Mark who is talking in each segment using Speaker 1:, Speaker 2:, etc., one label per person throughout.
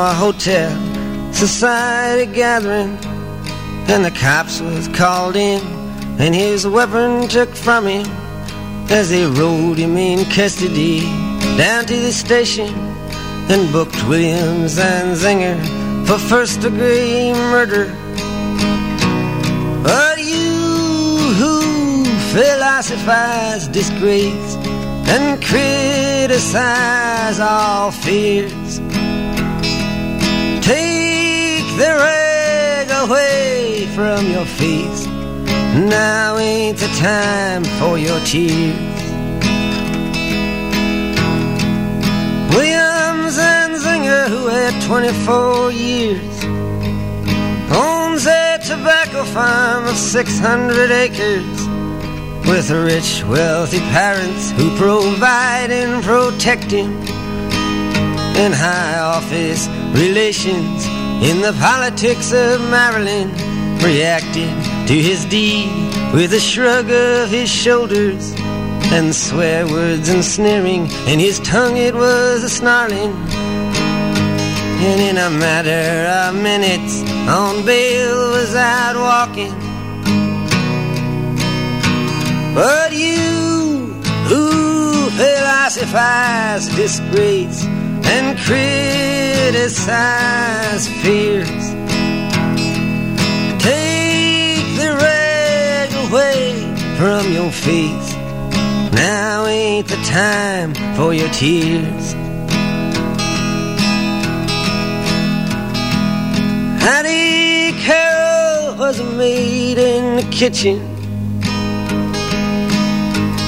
Speaker 1: Baltimore hotel society gathering. And the cops was called in and his weapon took from him as they rode him in custody down to the station and booked William Zanzinger for first degree murder. But you who philosophize disgrace and criticize all fears, the away from your face. Now ain't the time for your tears. Williams and Zinger, who had 24 years, owns a tobacco farm of 600 acres with rich, wealthy parents who provide and protect him in high office relations in the politics of Maryland reacted to his deed with a shrug of his shoulders and swear words and sneering in his tongue it was a snarling and in a matter of minutes on bail was out walking. But you who philosophize disgrace and criticize fears, take the rag away from your face. Now ain't the time for your tears. Hattie Carroll was maid in the kitchen.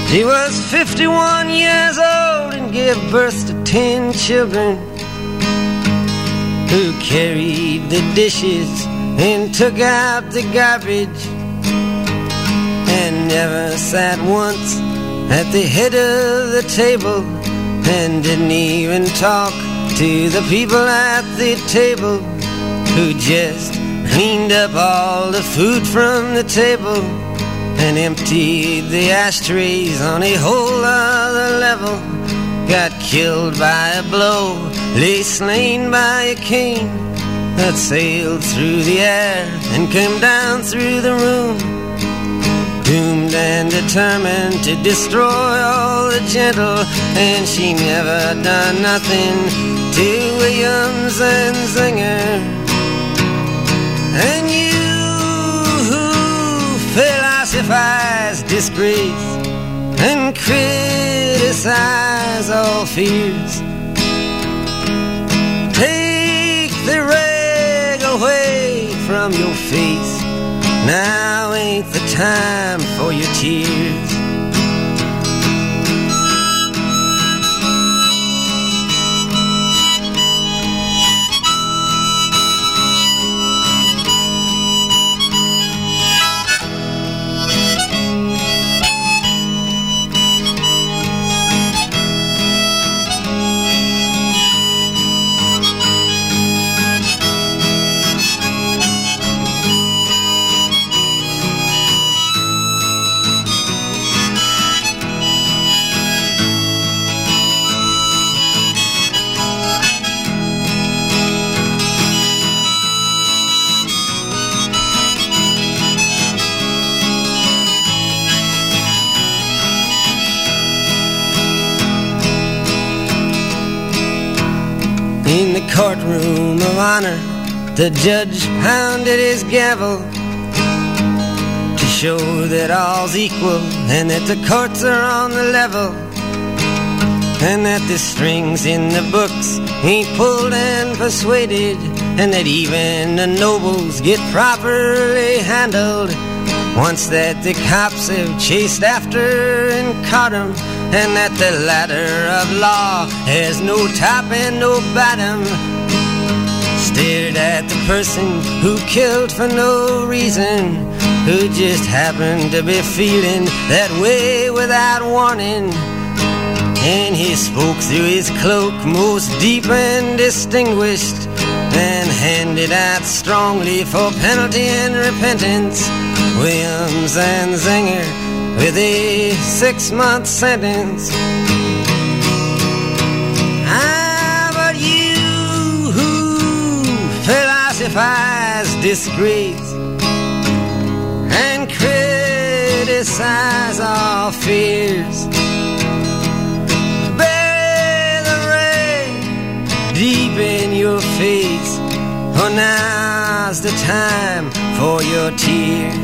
Speaker 1: She was 51 years old and gave birth to 10 children who carried the dishes and took out the garbage and never sat once at the head of the table and didn't even talk to the people at the table who just cleaned up all the food from the table and emptied the ashtrays on a whole other level. Got killed by a blow, lay slain by a cane that sailed through the air and came down through the room. Doomed and determined to destroy all the gentle, and she never done nothing to Williams and Zinger. And you who philosophize disgrace and criticize all fears, take the rag away from your face. Now ain't the time for your tears. In the courtroom of honor, the judge pounded his gavel to show that all's equal and that the courts are on the level. And that the strings in the books ain't pulled and persuaded and that even the nobles get properly handled. Once that the cops have chased after and caught 'em, and that the ladder of law has no top and no bottom. Stared at the person who killed for no reason, who just happened to be feeling that way without warning. And he spoke through his cloak, most deep and distinguished, and handed out strongly for penalty and repentance. William Zanzinger with a six month sentence. Ah, but you who philosophize disgrace and criticize all fears. Bury the rain deep in your face. For now's the time for your tears.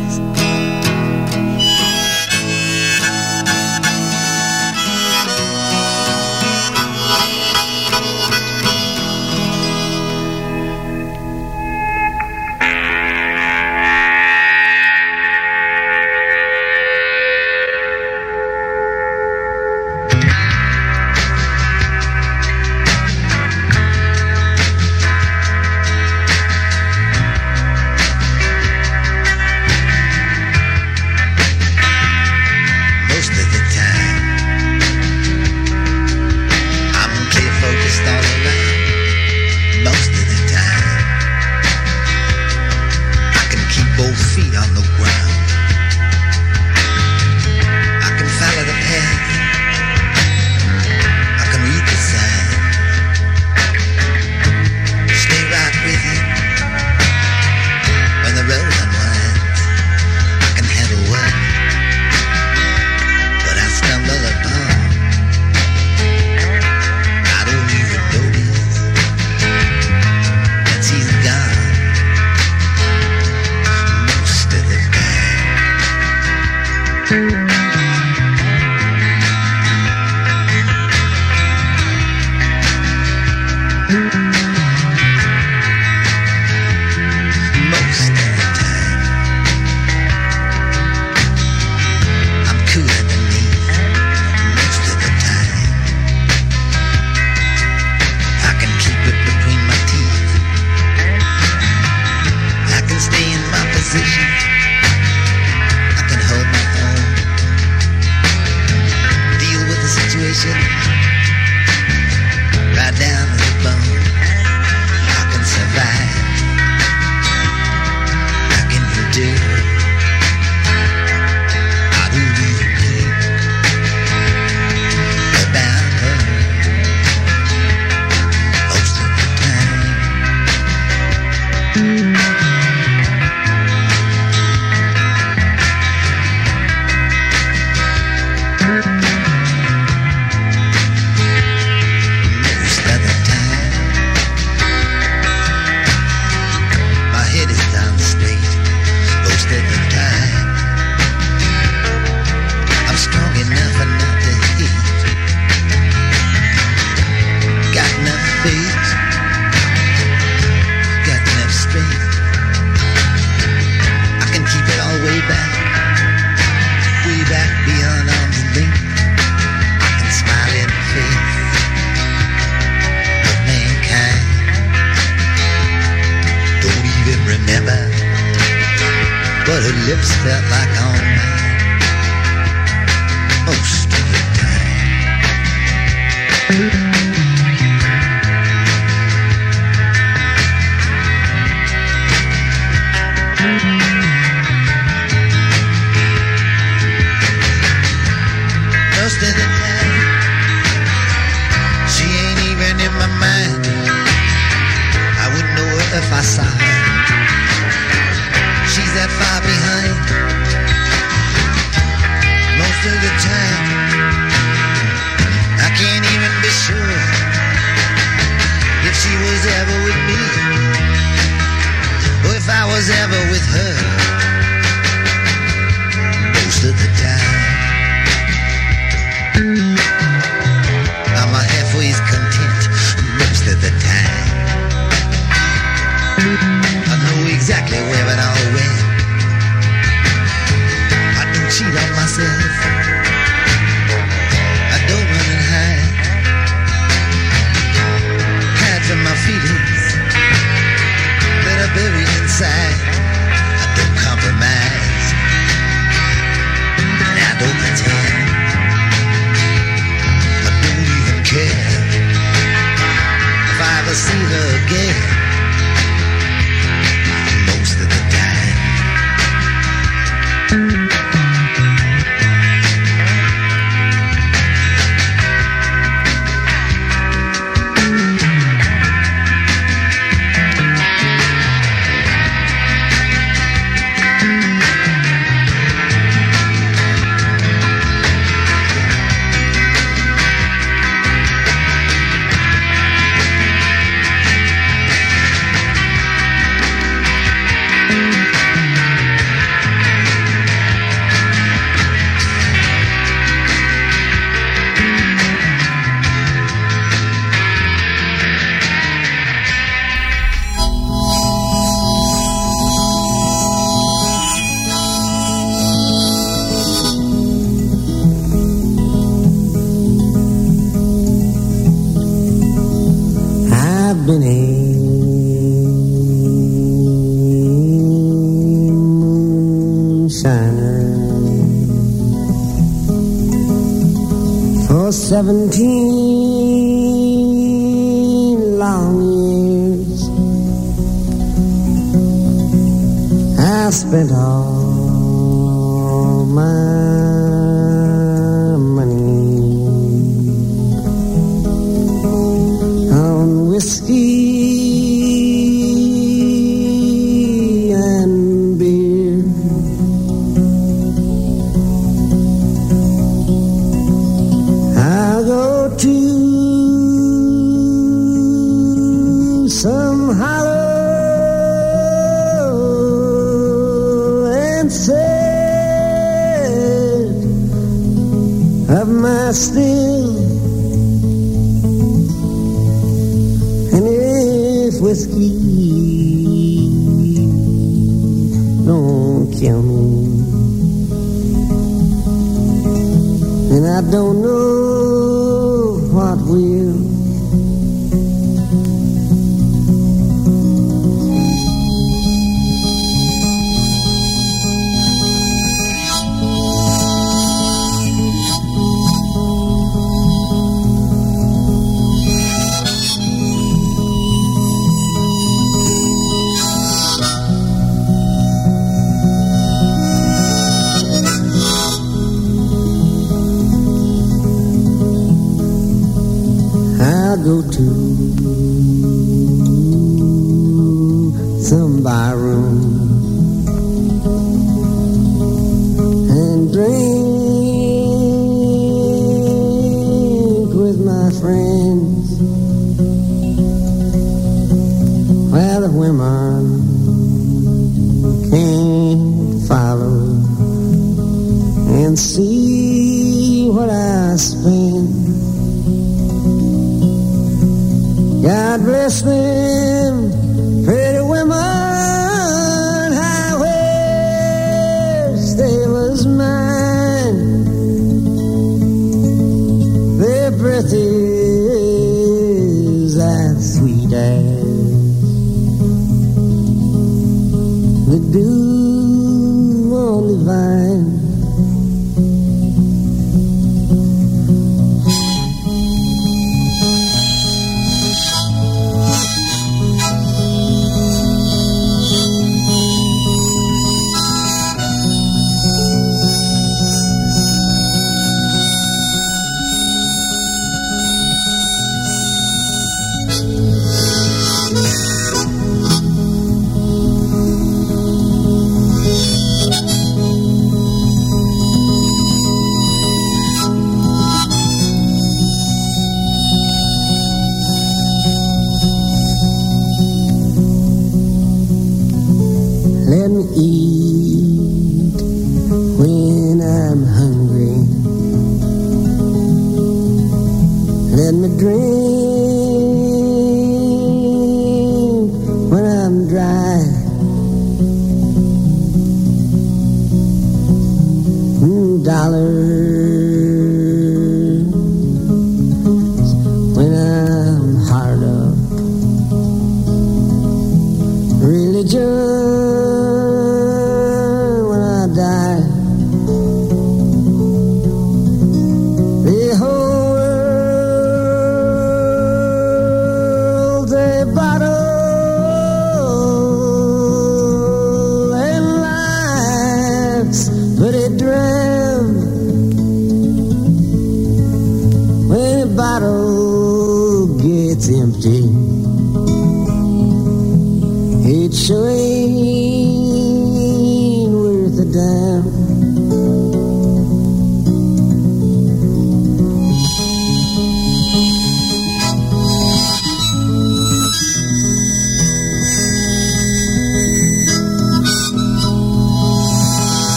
Speaker 2: The
Speaker 1: dew on the vine.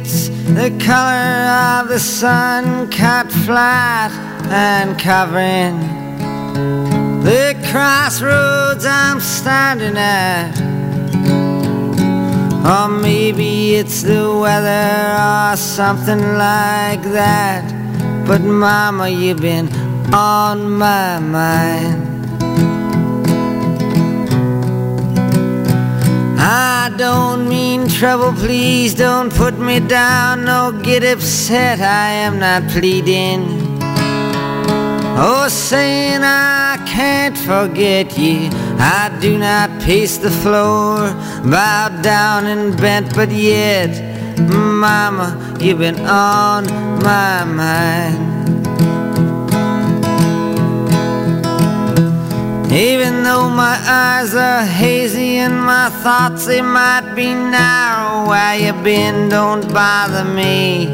Speaker 1: It's the color of the sun cut flat and covering the crossroads I'm standing at. Or maybe it's the weather or something like that. But mama, you've been on my mind. Don't mean trouble, please don't put me down, no get upset, I am not pleading. Oh, saying I can't forget you, I do not pace the floor, bowed down and bent, but yet, Mama, you've been on my mind. Even though my eyes are hazy and my thoughts they might be narrow, where you been don't bother me.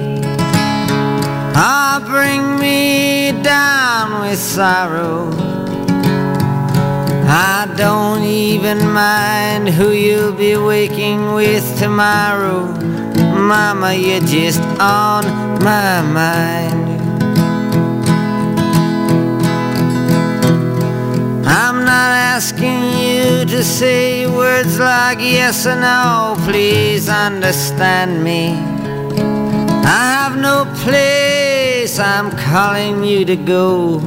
Speaker 1: Or bring me down with sorrow. I don't even mind who you'll be waking with tomorrow. Mama, you're just on my mind. Asking you to say words like yes or no, please understand me. I have no place I'm calling you to go.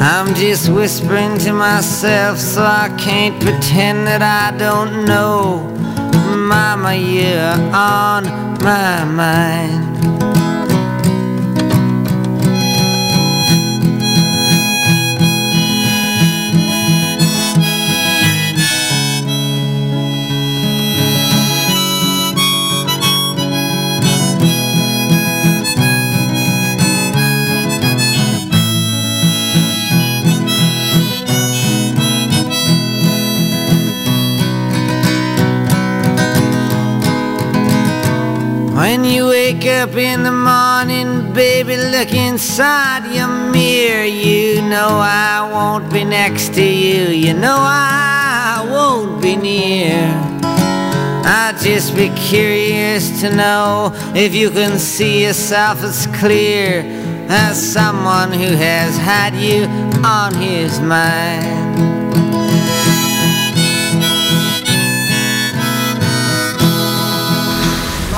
Speaker 1: I'm just whispering to myself so I can't pretend that I don't know. Mama, you're on my mind.
Speaker 3: When you wake up in the morning, baby, look inside your mirror. You know I won't be next to you. You know I won't be near. I'd just be curious to know if you can see yourself as clear as someone who has had you on his mind.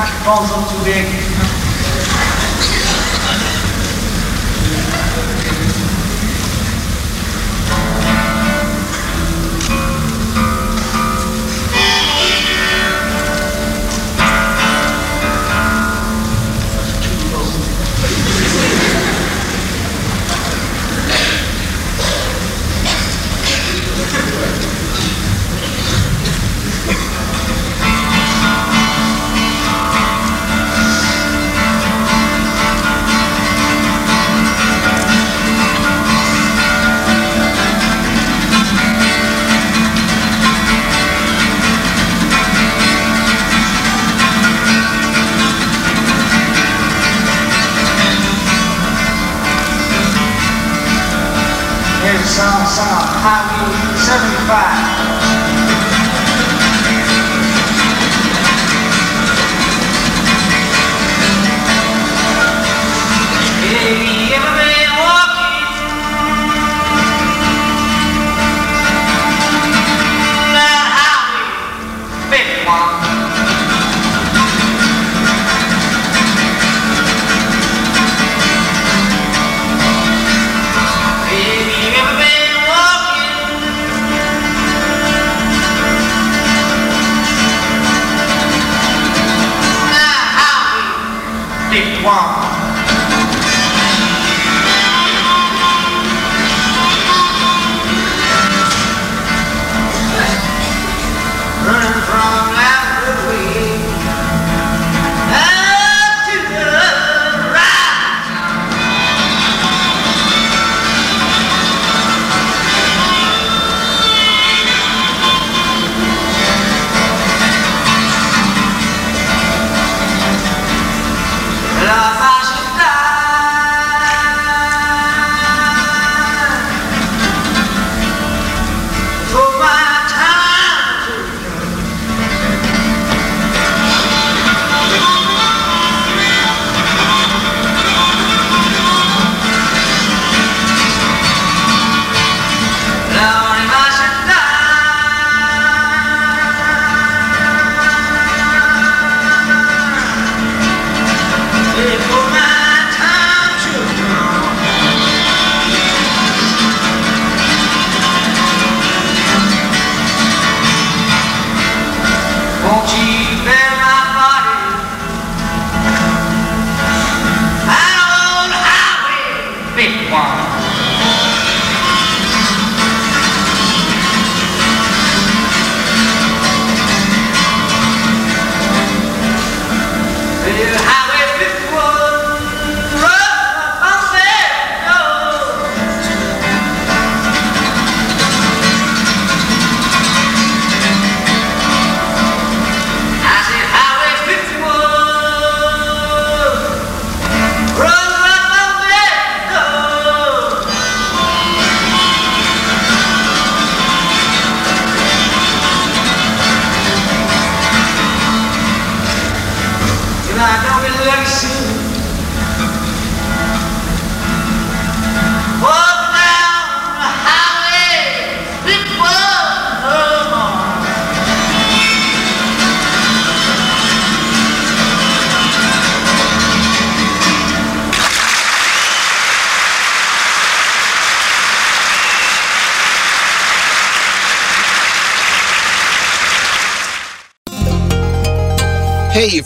Speaker 1: Microphone's up too big.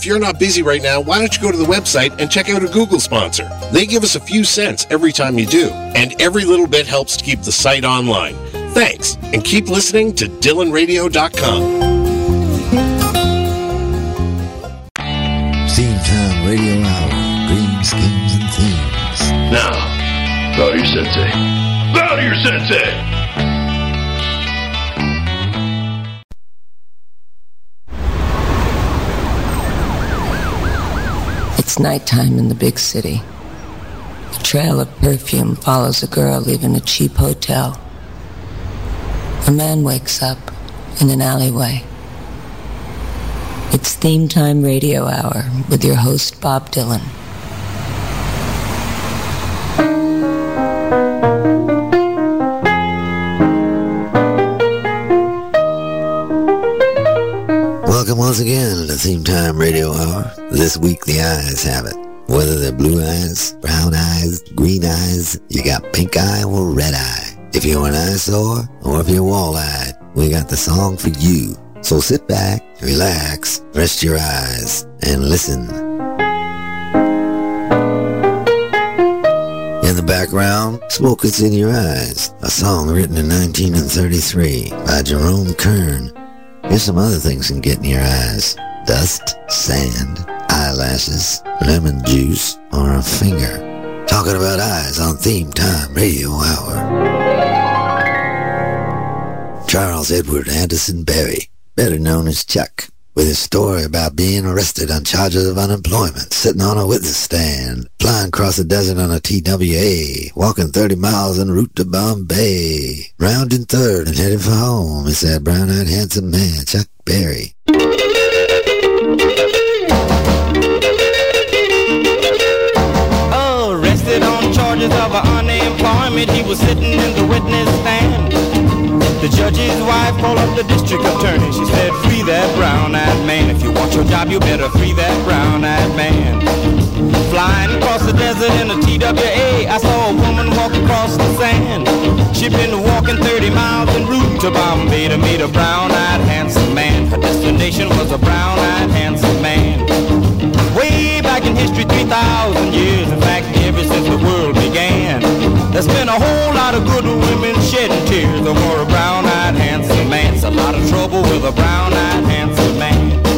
Speaker 4: If you're not busy right now, why don't you go to the website and check out a Google sponsor? They give us a few cents every time you do, and every little bit helps to keep the site online. Thanks, and keep listening to
Speaker 5: DylanRadio.com. nighttime in the big city. A trail of perfume follows a girl leaving a cheap hotel. A man wakes up in an alleyway. It's theme time radio hour with your host, Bob Dylan.
Speaker 6: Theme Time Radio Hour. This week the eyes have it. Whether they're blue eyes, brown eyes, green eyes, you got pink eye or red eye. If you're an eyesore or if you're wall-eyed, we got the song for you. So sit back, relax, rest your eyes, and listen. In the background, Smoke Gets in Your Eyes, a song written in 1933 by Jerome Kern. Here's some other things can get in your eyes. Dust, sand, eyelashes, lemon juice, or a finger. Talking about eyes on Theme Time Radio Hour. Charles Edward Anderson Berry, better known as Chuck, with his story about being arrested on charges of unemployment, sitting on a witness stand, flying across the desert on a TWA, walking 30 miles en route to Bombay, rounding third and heading for home, is that brown-eyed handsome man, Chuck Berry.
Speaker 7: Charges of unemployment, he was sitting in the witness stand. The judge's wife called up the district attorney. She said, free that brown-eyed man. If you want your job, you better free that brown-eyed man. Flying across the desert in a TWA, I saw a woman walk across the sand. She'd been walking 30 miles en route to Bombay to meet a brown-eyed handsome man. Her destination was a brown-eyed handsome man. Way back in history, 3,000 years, in fact, since the world began. There's been a whole lot of good women shedding tears over a brown-eyed handsome man. It's a lot of trouble with a brown-eyed handsome man.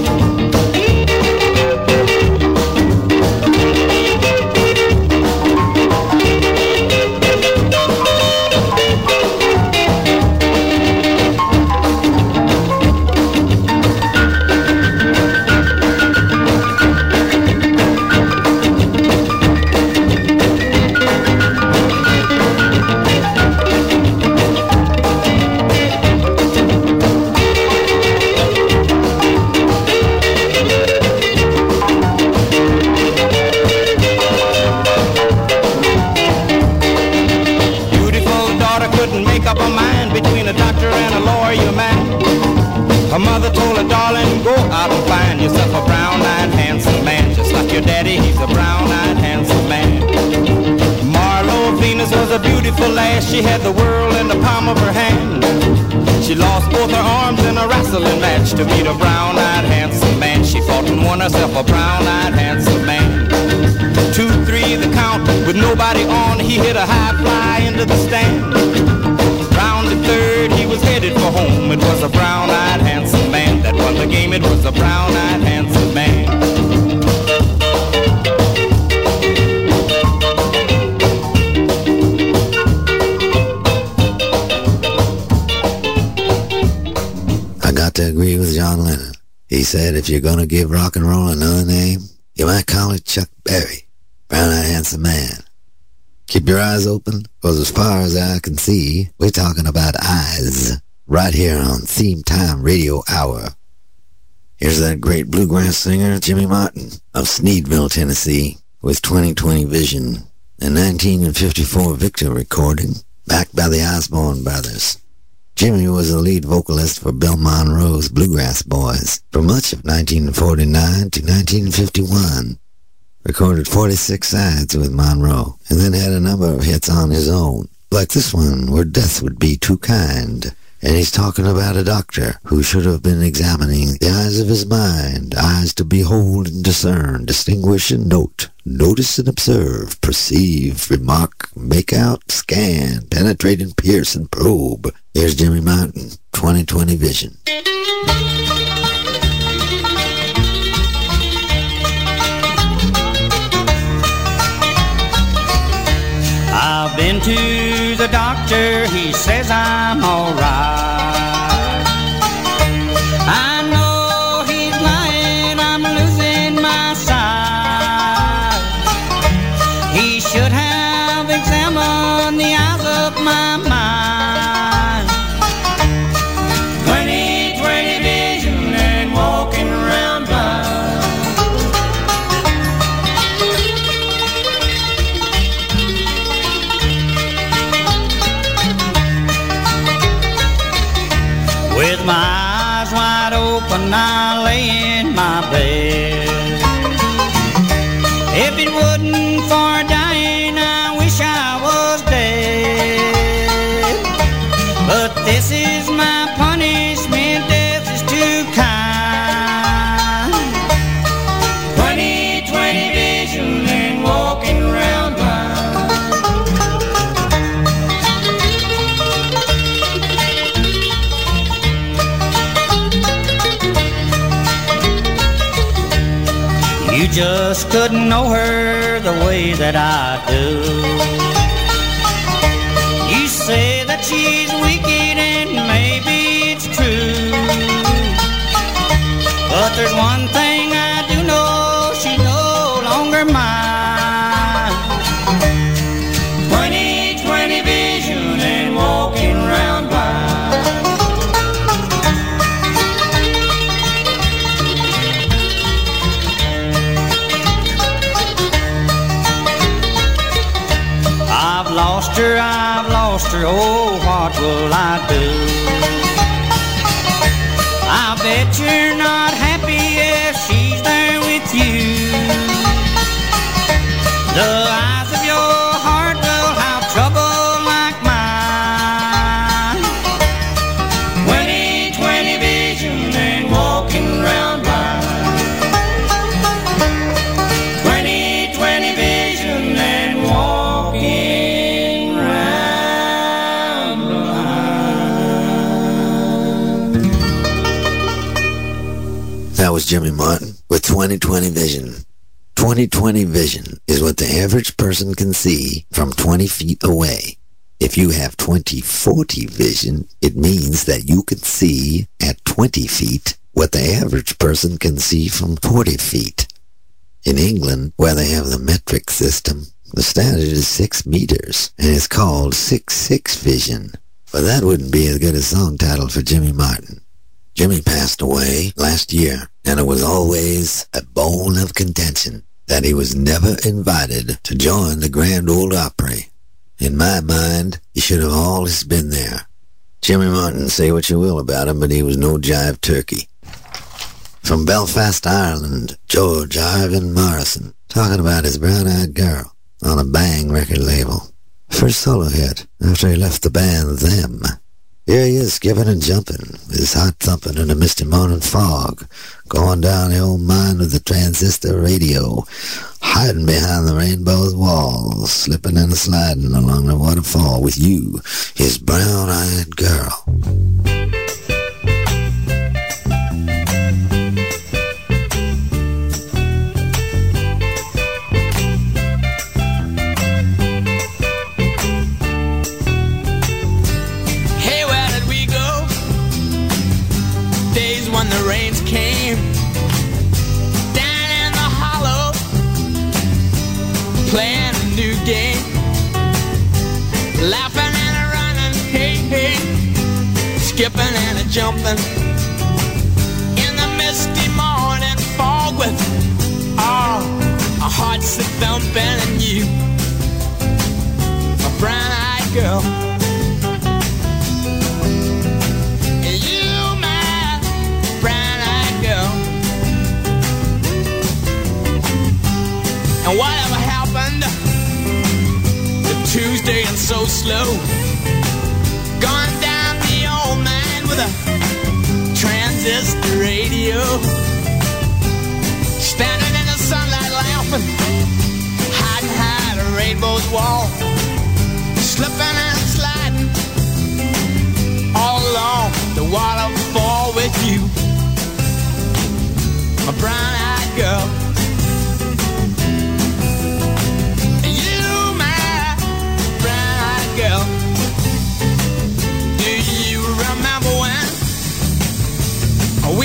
Speaker 7: Beautiful lass. She had the world in the palm of her hand. She lost both her arms in a wrestling match to meet a brown-eyed handsome man. She fought and won herself a brown-eyed handsome man. Two, three, the count with nobody on. He hit a high fly into the stand. Round the third, he was headed for home. It was a brown-eyed handsome man that won the game. It was a brown-eyed handsome man.
Speaker 6: He said if you're gonna give rock and roll another name, you might call it Chuck Berry, brown-eyed handsome man. Keep your eyes open, cause as far as I can see, we're talking about eyes, right here on Theme Time Radio Hour. Here's that great bluegrass singer, Jimmy Martin, of Sneedville, Tennessee, with 2020 Vision, a 1954 Victor recording, backed by the Osborne Brothers. Jimmy was the lead vocalist for Bill Monroe's Bluegrass Boys for much of 1949 to 1951. Recorded 46 sides with Monroe, and then had a number of hits on his own, like this one, Where Death Would Be Too Kind. And he's talking about a doctor who should have been examining the eyes of his mind, eyes to behold and discern, distinguish and note, notice and observe, perceive, remark, make out, scan, penetrate and pierce and probe. Here's Jimmy Martin, 2020 Vision.
Speaker 7: I've been to the doctor, he says I'm alright.
Speaker 8: Just couldn't know her the way that I do. You say that she's wicked and maybe it's true. But there's one thing lost I've lost her, oh, what will I do? I bet you're not happy if she's there with you. The
Speaker 6: was Jimmy Martin with 2020 vision. 2020 vision is what the average person can see from 20 feet away. If you have 2040 vision, it means that you can see at 20 feet what the average person can see from 40 feet. In England, where they have the metric system, the standard is 6 meters, and it's called 6-6 vision. But that wouldn't be as good a song title for Jimmy Martin. Jimmy passed away last year, and it was always a bone of contention that he was never invited to join the Grand Ole Opry. In my mind, he should have always been there. Jimmy Martin, say what you will about him, but he was no jive turkey. From Belfast, Ireland, George Ivan Morrison, talking about his brown-eyed girl on a Bang record label. First solo hit after he left the band Them. Here he is, skipping and jumping, his heart thumping in a misty morning fog, going down the old mine with the transistor radio, hiding behind the rainbow's walls, slipping and sliding along the waterfall with you, his brown-eyed girl.
Speaker 7: And in the misty morning fog with all our hearts a thumping and you, a brown-eyed girl. You, my brown-eyed girl. And whatever happened to Tuesday and so slow? Gone down the old man with a transistor radio. Standing in the sunlight laughing, hiding behind a rainbow's wall. Slipping and sliding all along the waterfall with you, my brown-eyed girl.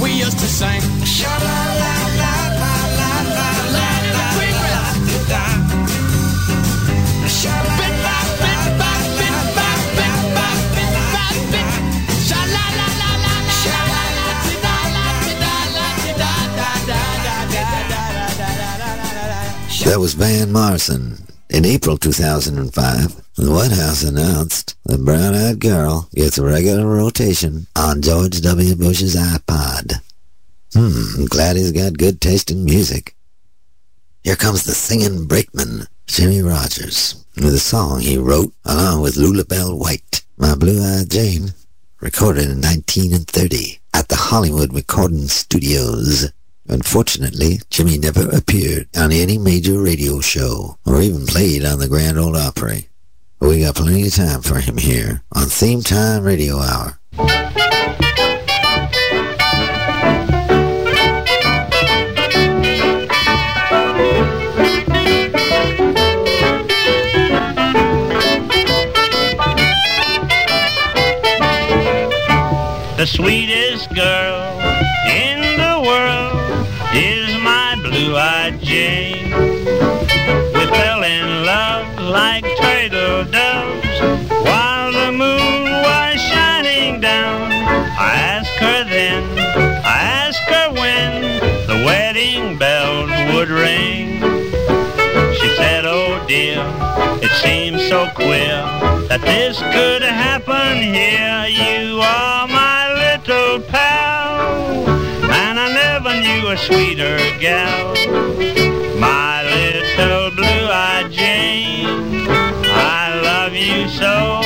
Speaker 9: we used to sing?
Speaker 10: Sha la ha la ha la We Shah Sha la Sha-da-da-da-da-da-da-da-da da-da-da-da-da.
Speaker 6: Sha That was Van Morrison. In April 2005, the White House announced the brown-eyed girl gets a regular rotation on George W. Bush's iPod. Hmm, glad he's got good taste in music. Here comes the singing brakeman, Jimmie Rodgers, with a song he wrote along with Lullabelle White, My Blue-Eyed Jane, recorded in 1930 at the Hollywood Recording Studios. Unfortunately, Jimmy never appeared on any major radio show or even played on the Grand Ole Opry. But we got plenty of time for him here on Theme Time Radio Hour.
Speaker 11: The sweetest girl like turtle doves while the moon was shining down. I asked her then, I asked her when the wedding bells would ring. She said, oh dear, it seems so queer that this could happen here. You are my little pal, and I never knew a sweeter gal. So.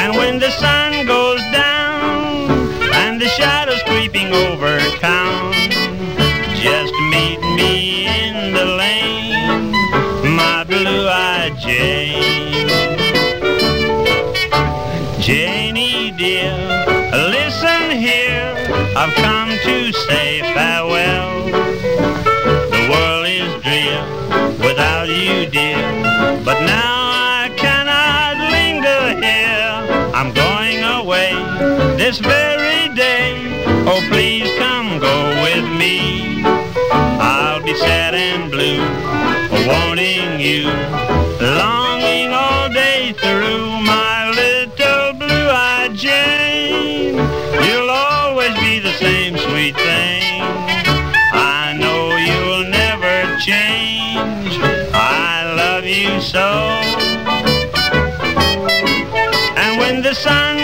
Speaker 11: And when the sun goes down and the shadows creeping over town, just meet me in the lane, my blue-eyed Jane. Janie dear, listen here, I've come to say farewell. The world is drear without you, dear, but now I cannot linger here. I'm going away this very day. Oh, please come go with me. I'll be sad and blue, wanting you, longing all day through sun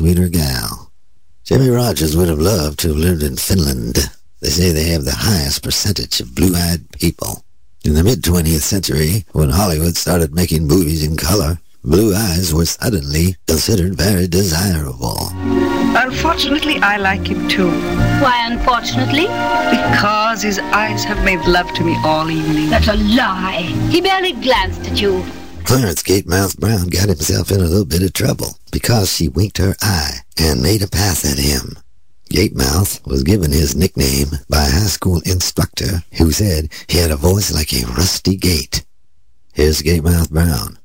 Speaker 6: sweeter gal. Jimmie Rodgers would have loved to have lived in Finland. They say they have the highest percentage of blue-eyed people. In the mid-20th century, when Hollywood started making movies in color, blue eyes were suddenly considered very desirable.
Speaker 12: Unfortunately, I like him too. Why, unfortunately?
Speaker 13: Because his eyes have made love to me all evening.
Speaker 12: That's a lie. He barely glanced at you.
Speaker 6: Clarence Gatemouth Brown got himself in a little bit of trouble because she winked her eye and made a pass at him. Gatemouth was given his nickname by a high school instructor who said he had a voice like a rusty gate. Here's Gatemouth Brown.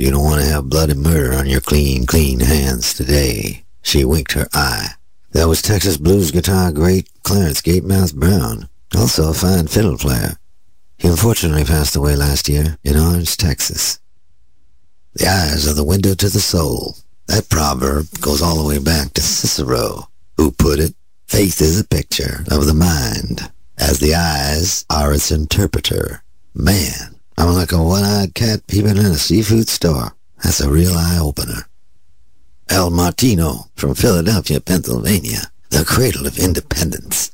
Speaker 14: You don't
Speaker 6: want to have bloody murder on your clean, clean hands today. She winked her eye. That was Texas blues guitar great Clarence Gatemouth Brown, also a fine fiddle player. He unfortunately passed away last year in Orange, Texas. The eyes are the window to the soul. That proverb goes all the way back to Cicero, who put it, faith is a picture of the mind, as the eyes are its interpreter. Man, I'm like a one-eyed cat peeping in a seafood store. That's a real eye-opener. Al Martino from Philadelphia, Pennsylvania, the cradle of independence.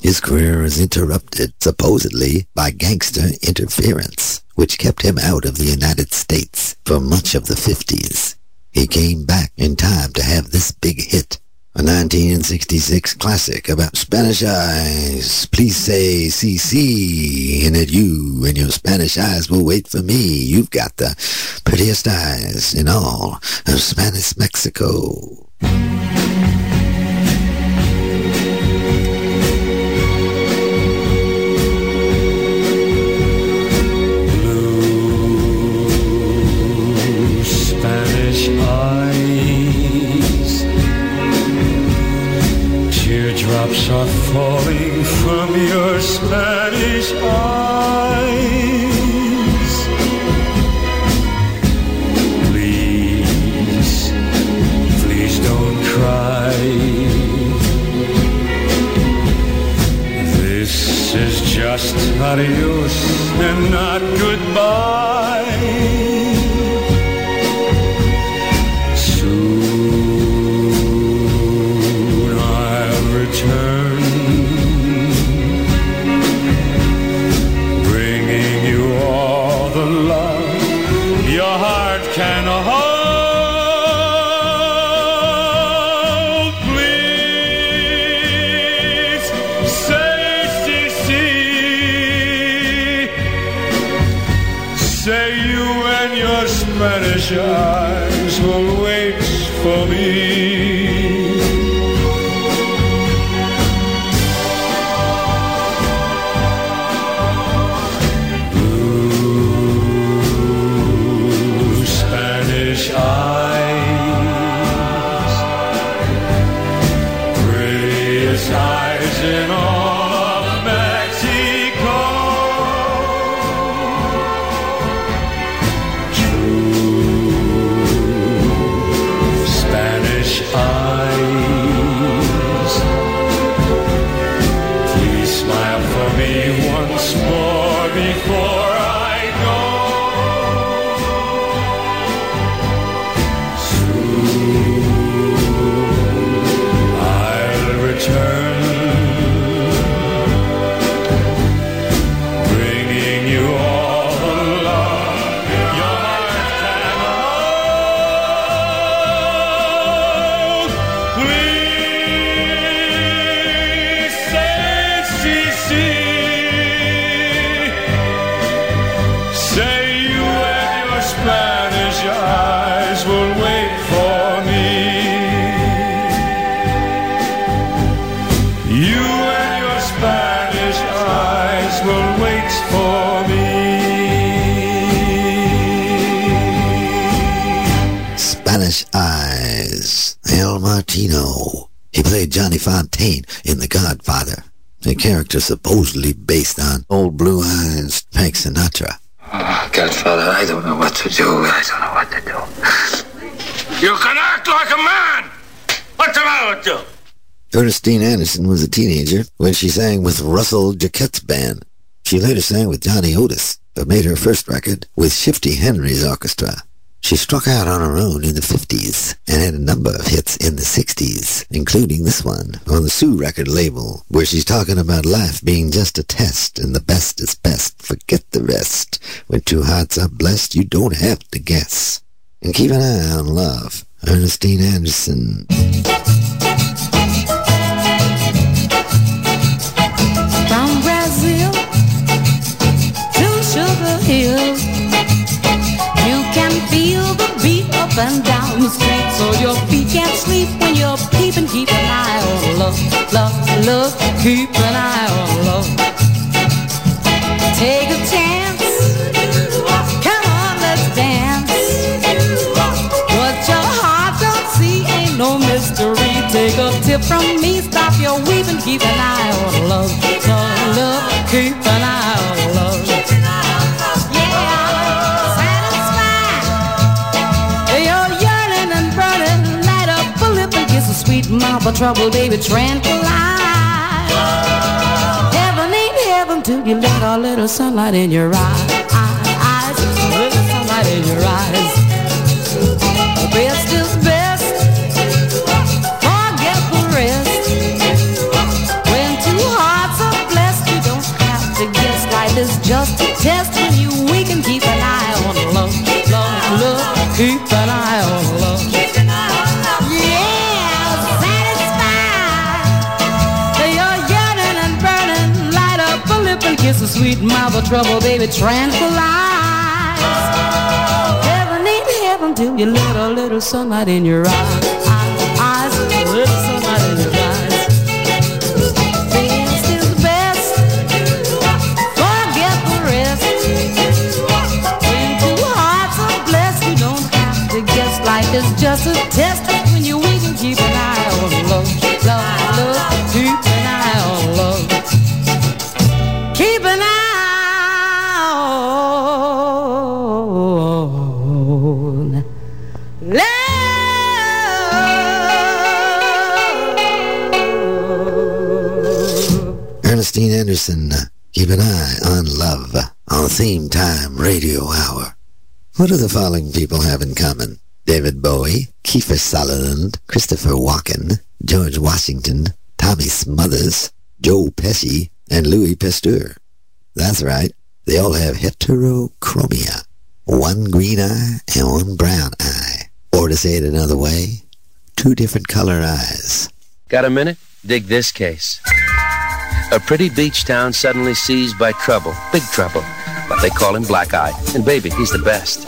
Speaker 6: His career was interrupted, supposedly, by gangster interference, which kept him out of the United States for much of the 50s. He came back in time to have this big hit, a 1966 classic about Spanish eyes. Please say CC, and that you and your Spanish eyes will wait for me. You've got the prettiest eyes in all of Spanish Mexico.
Speaker 15: Falling from your Spanish eyes. Please, please don't cry. This
Speaker 16: is just adios and not goodbye. Spanish
Speaker 6: Anderson was a teenager when she sang with Russell Jacquet's band. She later sang with Johnny Otis, but made her first record with Shifty Henry's orchestra. She struck out on her own in the 50s and had a number of hits in the 60s, including this one on the Sue record label, where she's talking about life being just a test and the best is best. Forget the rest. When two hearts are blessed, you don't have to guess. And keep an eye on love. Ernestine Anderson.
Speaker 17: Up and down the street, so your feet can't sleep when you're peeping. Keep an eye on love, love, love. Keep an eye on love. Take a chance. Come on, let's dance. What your heart don't see ain't no mystery. Take a tip from me. Stop your weeping. Keep an eye on love, love, love. Keep an eye on of trouble, baby. Tranquilize. Heaven ain't heaven till you let a little sunlight in your eyes. eyes. A little sunlight in your eyes. The best is best. Forget the rest. When two hearts are blessed, you don't have to guess. Life is just a test. A sweet mouth of trouble, baby. Tranquilize. Heaven ain't heaven till you let a little sunlight in your eyes. Eyes, a little sunlight in your eyes. Best is best. Forget the rest. When two hearts are blessed, you don't have to guess. Life is just a test.
Speaker 6: Ernestine Anderson, Keep an eye on love on Theme Time Radio Hour. What do the following people have in common? David Bowie, Kiefer Sutherland, Christopher Walken, George Washington, Tommy Smothers, Joe Pesci, and Louis Pasteur. That's right, they all have heterochromia. One green eye and one brown eye. Or to say it another way, two different color eyes.
Speaker 18: Got a minute? Dig this case. A pretty beach town suddenly seized by trouble, big trouble. But they call him Black Eye. And baby, he's the best.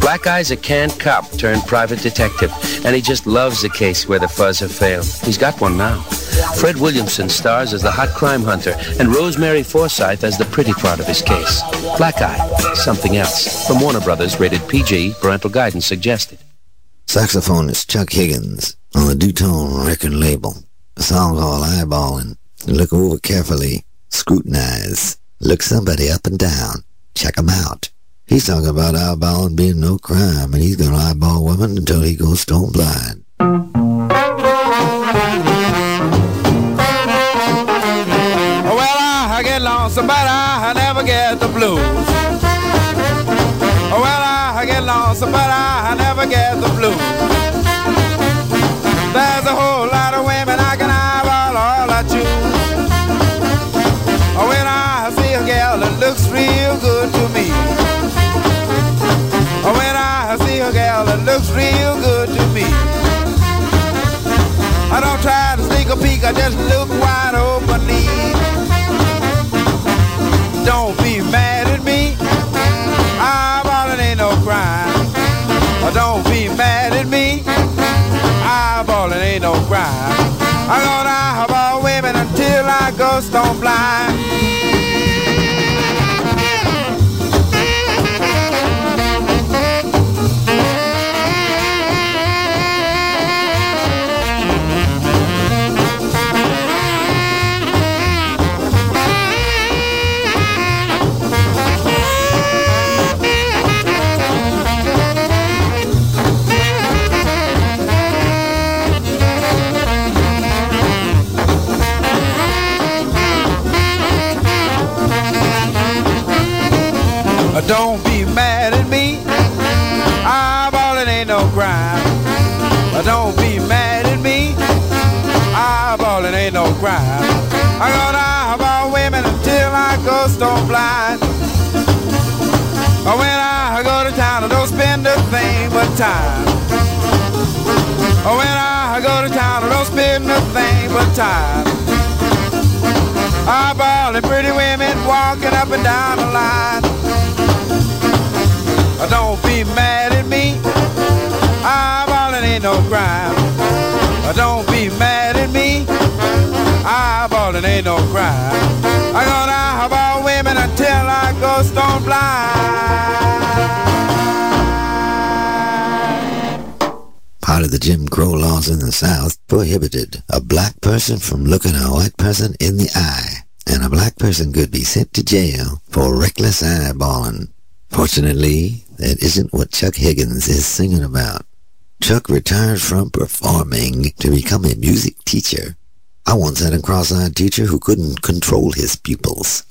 Speaker 18: Black Eye's a canned cop turned private detective, and he just loves a case where the fuzz have failed. He's got one now. Fred Williamson stars as the hot crime hunter, and Rosemary Forsyth as the pretty part of his case. Black Eye, something else. From Warner Brothers, rated PG, parental guidance suggested.
Speaker 6: Saxophonist Chuck Higgins on the Dootone record label. A song called Eyeballing. Look over carefully. Scrutinize. Look somebody up and down. Check him out. He's talking about eyeballing being no crime, and he's gonna eyeball women until he goes stone blind.
Speaker 16: Well, I get lonesome, but I never get the blues. Well, I get lonesome, but I never get the blues. Until I go I'm gonna women until I go stone blind. When I go to town, I don't spend a thing but time. When I go to town, I don't spend a thing but time. Eyeballing pretty women walking up and down the line. Don't be mad at me. I Eyeballing ain't no crime. I don't be mad. Eyeballing ain't no crime. I'm gonna eyeball women until I go stone blind.
Speaker 6: Part of the Jim Crow laws in the South prohibited a black person from looking a white person in the eye, and a black person could be sent to jail for reckless eyeballing. Fortunately, that isn't what Chuck Higgins is singing about. Chuck retired from performing to become a music teacher. I once had a cross-eyed teacher who couldn't control his pupils,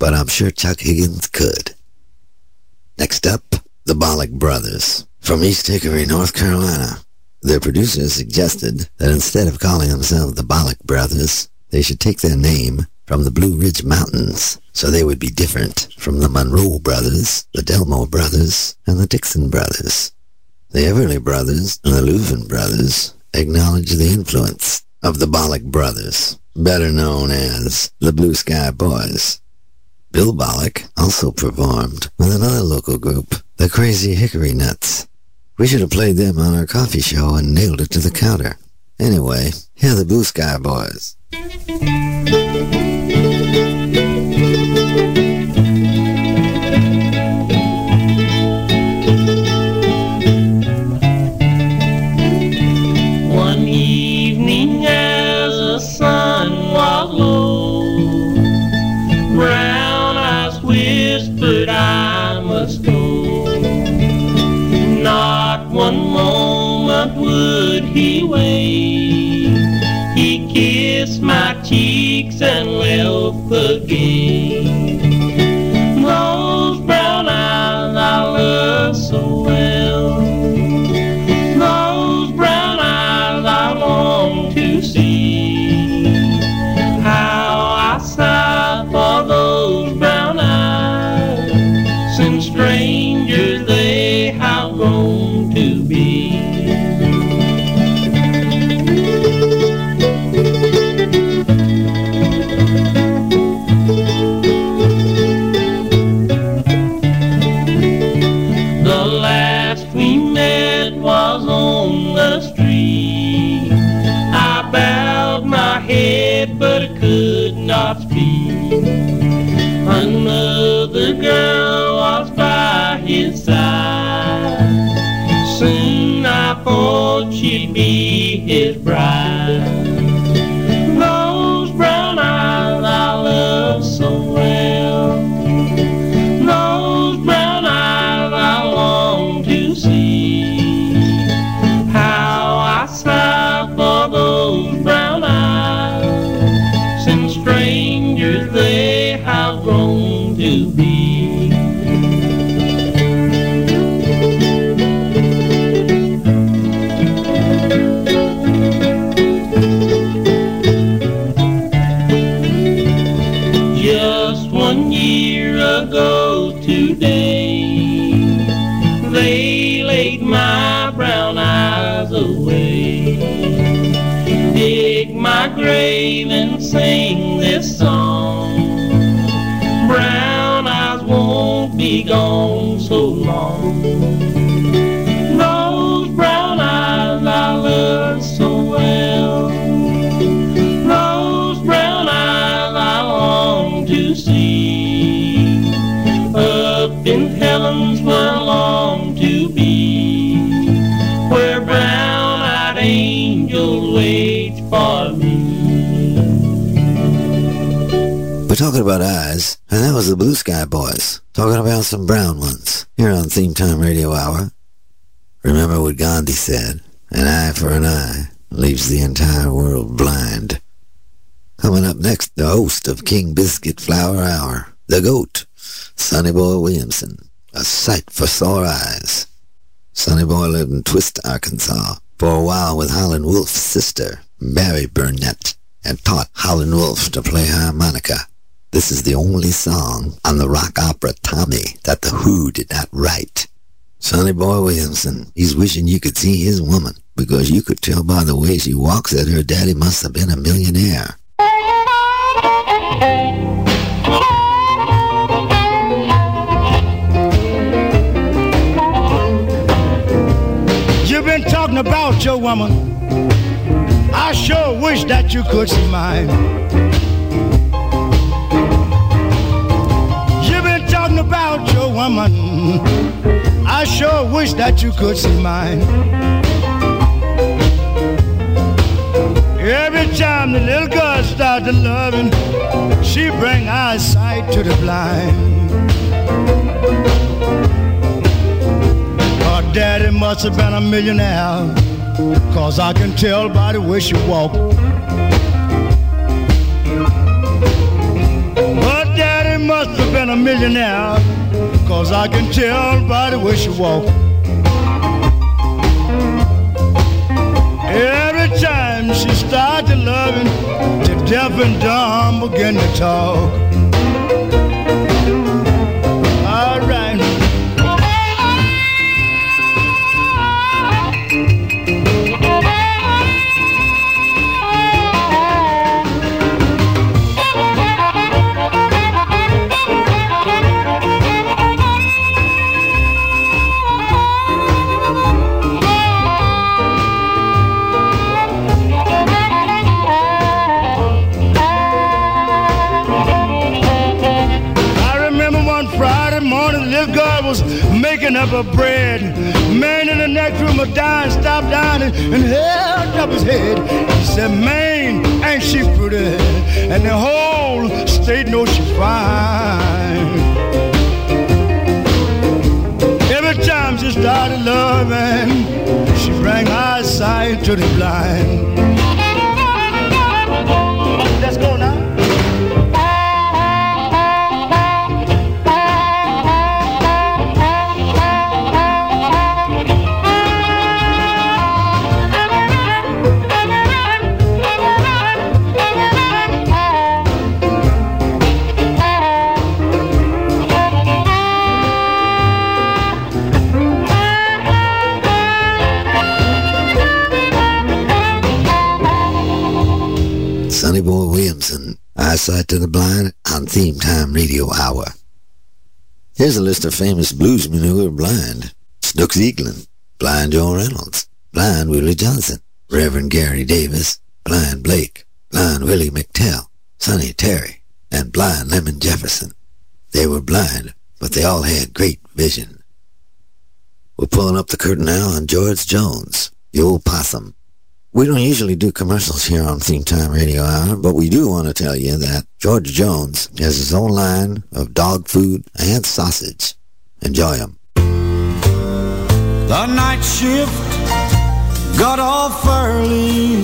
Speaker 6: but I'm sure Chuck Higgins could. Next up, the Bolick Brothers from East Hickory, North Carolina. Their producers suggested that instead of calling themselves the Bolick Brothers, they should take their name from the Blue Ridge Mountains, so they would be different from the Monroe brothers, the Delmore brothers, and the Dixon brothers. The Everly brothers and the Louvin brothers acknowledge the influence of the Bolick brothers, better known as the Blue Sky Boys. Bill Bolick also performed with another local group, the Crazy Hickory Nuts. We should have played them on our coffee show and nailed it to the counter. Anyway, here are the Blue Sky Boys.
Speaker 19: he wait? He kissed my cheeks and left again. Those brown eyes I love so well. Girl was by his side. Soon I thought she'd be his bride. Those brown eyes I love so well. Grave and sing this song. Brown eyes won't be gone so long. Those brown eyes I love so well. Those brown eyes I long to see. Up in heavens where I long to be. Where brown-eyed angels wait for me.
Speaker 6: Talking about eyes, and that was the Blue Sky Boys, talking about some brown ones, here on Theme Time Radio Hour. Remember what Gandhi said, an eye for an eye leaves the entire world blind. Coming up next, the host of King Biscuit Flower Hour, the GOAT, Sonny Boy Williamson, a sight for sore eyes. Sonny Boy lived in Twist, Arkansas, for a while with Howlin' Wolf's sister, Mary Burnett, and taught Howlin' Wolf to play harmonica. This is the only song on the rock opera Tommy that the Who did not write. Sonny Boy Williamson, he's wishing you could see his woman, because you could tell by the way she walks that her daddy must have been a millionaire.
Speaker 20: You've been talking about your woman. I sure wish that you could see mine. About your woman. I sure wish that you could see mine. Every time the little girl starts to loving, she bring eyesight to the blind. Her daddy must have been a millionaire, cause I can tell by the way she walk. Must have been a millionaire, cause I can tell by the way she walk. Every time she started loving, the deaf and dumb begin to talk.
Speaker 6: List of famous bluesmen who were blind. Snooks Eaglin, Blind Joe Reynolds, Blind Willie Johnson, Reverend Gary Davis, Blind Blake, Blind Willie McTell, Sonny Terry, and Blind Lemon Jefferson. They were blind, but they all had great vision. We're pulling up the curtain now on George Jones, the old possum. We don't usually do commercials here on Theme Time Radio Hour, but we do want to tell you that George Jones has his own line of dog food and sausage. Enjoy them.
Speaker 21: The night shift got off early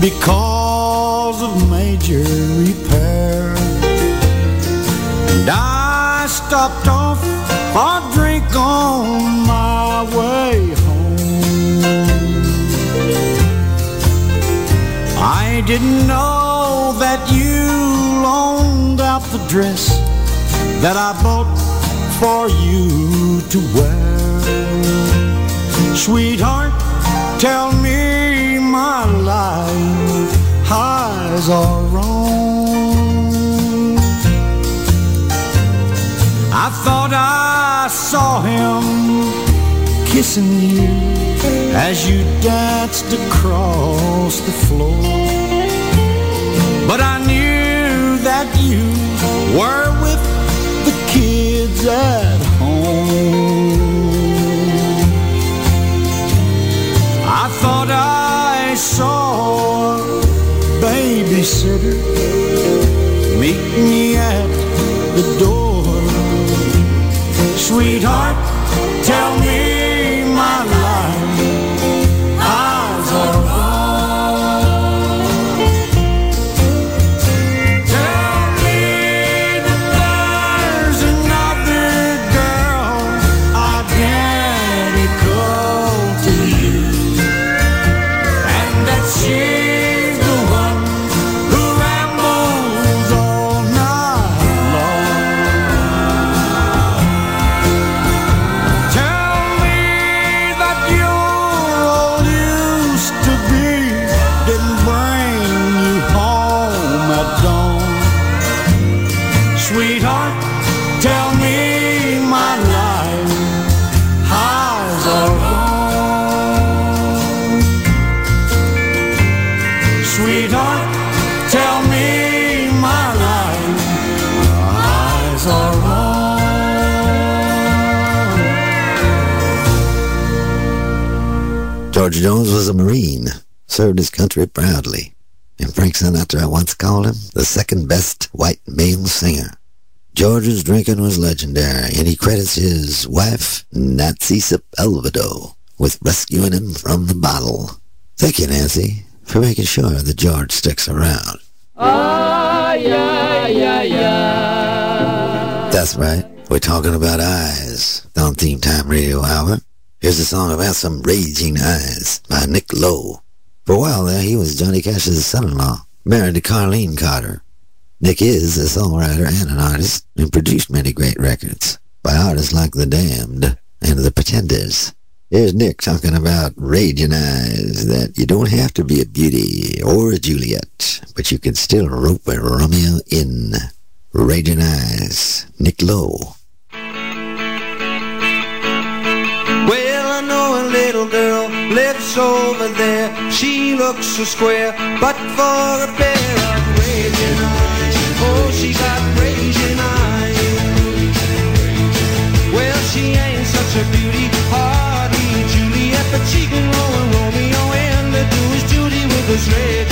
Speaker 21: because of major repair. And I stopped off for a drink on my way I didn't know that you loaned out the dress that I bought for you to wear. Sweetheart, tell me my life highs are wrong. I thought I saw him kissing you as you danced across the floor. But I knew that you were with the kids at home. I thought I saw a babysitter meet me at the door. Sweetheart, tell me
Speaker 6: was a Marine, served his country proudly, and Frank Sinatra once called him the second best white male singer. George's drinking was legendary, and he credits his wife, Nancy Sepulveda, with rescuing him from the bottle. Thank you, Nancy, for making sure that George sticks around.
Speaker 22: Ah, yeah, yeah, yeah.
Speaker 6: That's right. We're talking about eyes on Theme Time Radio Hour. Here's a song about some raging eyes by Nick Lowe. For a while there, he was Johnny Cash's son-in-law, married to Carlene Carter. Nick is a songwriter and an artist and produced many great records by artists like The Damned and The Pretenders. Here's Nick talking about raging eyes, that you don't have to be a beauty or a Juliet, but you can still rope a Romeo in. Raging Eyes, Nick Lowe.
Speaker 23: Lives over there. She looks so square, but for a pair of raging eyes, oh, she got raging eyes. Well, she ain't such a beauty, hardly Juliet, but she can roll a Romeo and the do his duty with those raging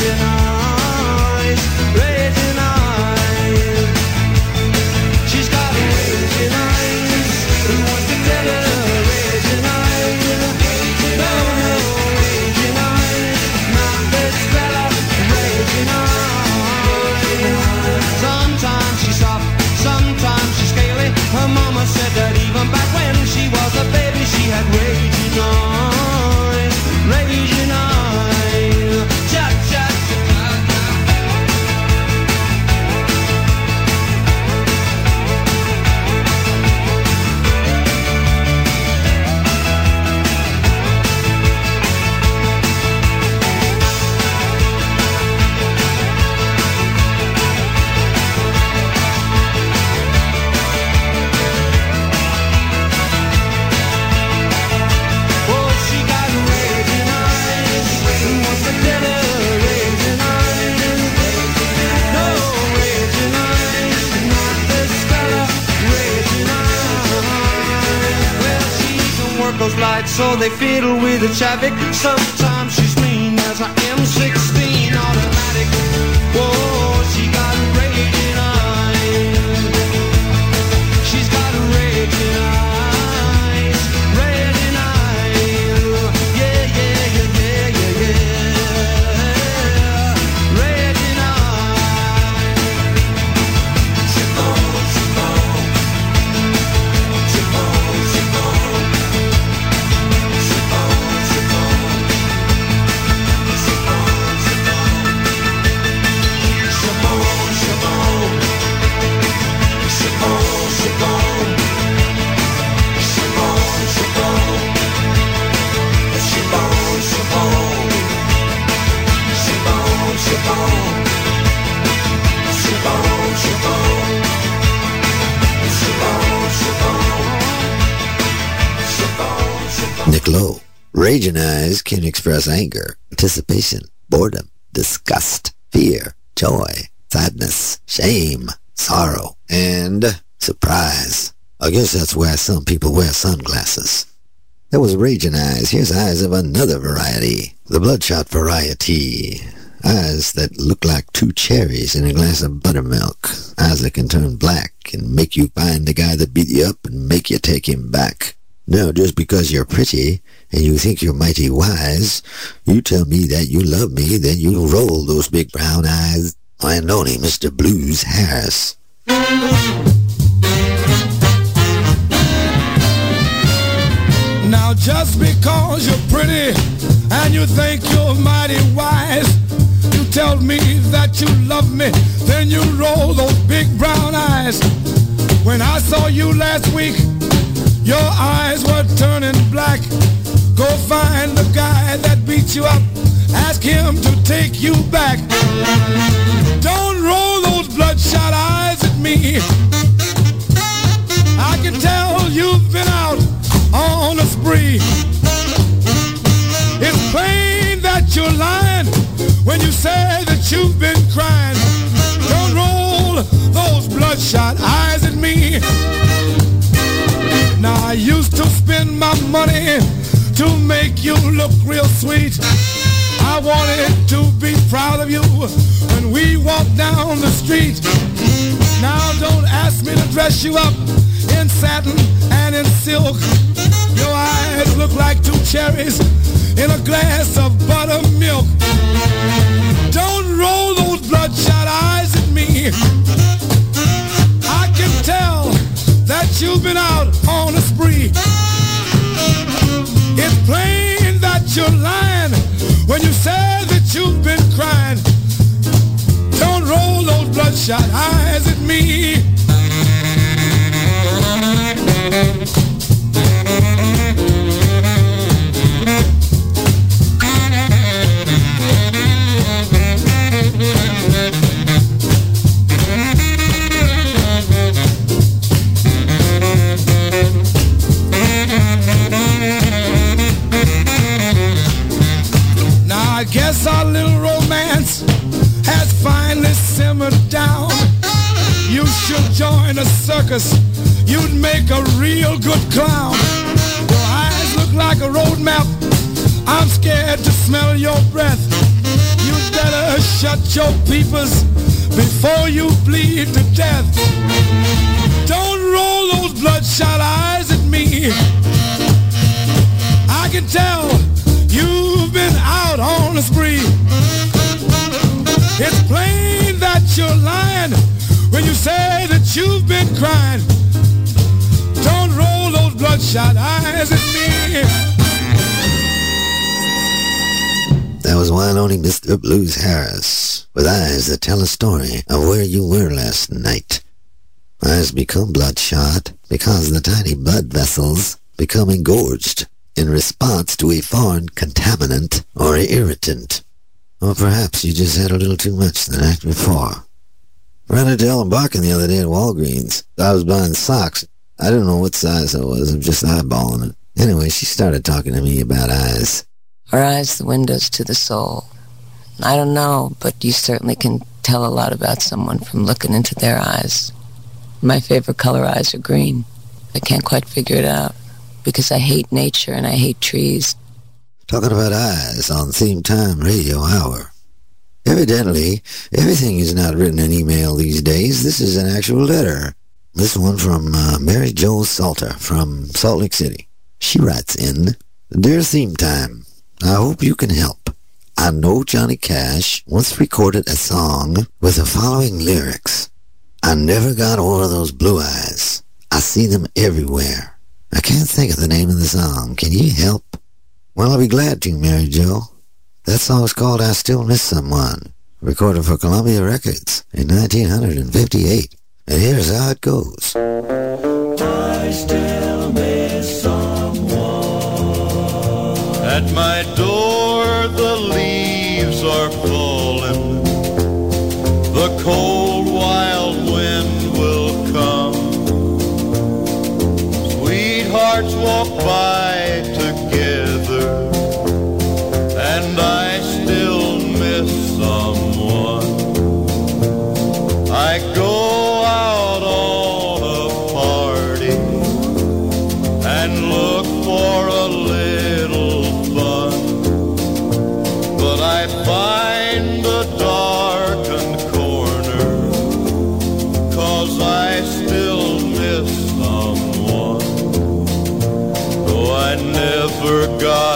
Speaker 23: lights so they fiddle with the traffic. Sometimes she's mean as I a M16
Speaker 6: Nick Lowe. Raging eyes can express anger, anticipation, boredom, disgust, fear, joy, sadness, shame, sorrow, and surprise. I guess that's why some people wear sunglasses. That was Raging Eyes. Here's eyes of another variety. The bloodshot variety. Eyes that look like two cherries in a glass of buttermilk. Eyes that can turn black and make you find the guy that beat you up and make you take him back. Now, just because you're pretty and you think you're mighty wise, you tell me that you love me, then you roll those big brown eyes. Wynonie, Mr. Blues Harris.
Speaker 16: Now just because you're pretty and you think you're mighty wise, you tell me that you love me, then you roll those big brown eyes. When I saw you last week, your eyes were turning black. Go find the guy that beat you up, ask him to take you back. Don't roll those bloodshot eyes at me. I can tell you've been out on a spree. It's plain that you're lying when you say that you've been crying. Don't roll those bloodshot eyes at me. Now I used to spend my money to make you look real sweet. I wanted to be proud of you when we walked down the street. Now don't ask me to dress you up in satin and in silk. Your eyes look like two cherries in a glass of buttermilk. Don't roll those bloodshot eyes at me. I can tell that you've been out on a spree. It's plain that you're lying when you say that you've been crying. Don't roll those bloodshot eyes at me. Now I guess our little romance has finally simmered down. You should join a circus. You'd make a real good clown. Your eyes look like a road map. I'm scared to smell your breath. You'd better shut your peepers before you bleed to death. Don't roll those bloodshot eyes at me. I can tell you've been out on a spree. It's plain that you're lying when you say that you've been crying. Don't roll those bloodshot eyes at me.
Speaker 6: That was Wynonie Mr. Blues Harris, with eyes that tell a story of where you were last night. Eyes become bloodshot because the tiny blood vessels become engorged in response to a foreign contaminant or irritant. Or perhaps you just had a little too much the night before. Ran into Ellen Barkin the other day at Walgreens. I was buying socks. I didn't know what size I was. I'm just eyeballing it. Anyway, she started talking to me about eyes.
Speaker 5: Are eyes the windows to the soul? I don't know, but you certainly can tell a lot about someone from looking into their eyes. My favorite color eyes are green. I can't quite figure it out. Because I hate nature and I hate trees.
Speaker 6: Talking about eyes on Theme Time Radio Hour. Evidently, everything is not written in email these days. This is an actual letter. This one from uh, Mary Jo Salter from Salt Lake City. She writes in, Dear Theme Time, I hope you can help. I know Johnny Cash once recorded a song with the following lyrics. I never got over those blue eyes. I see them everywhere. I can't think of the name of the song. Can you help? Well, I'll be glad to, Mary Jo. That song's called I Still Miss Someone, recorded for Columbia Records in 1958. And here's how it goes.
Speaker 15: I still miss someone. At my door, walk by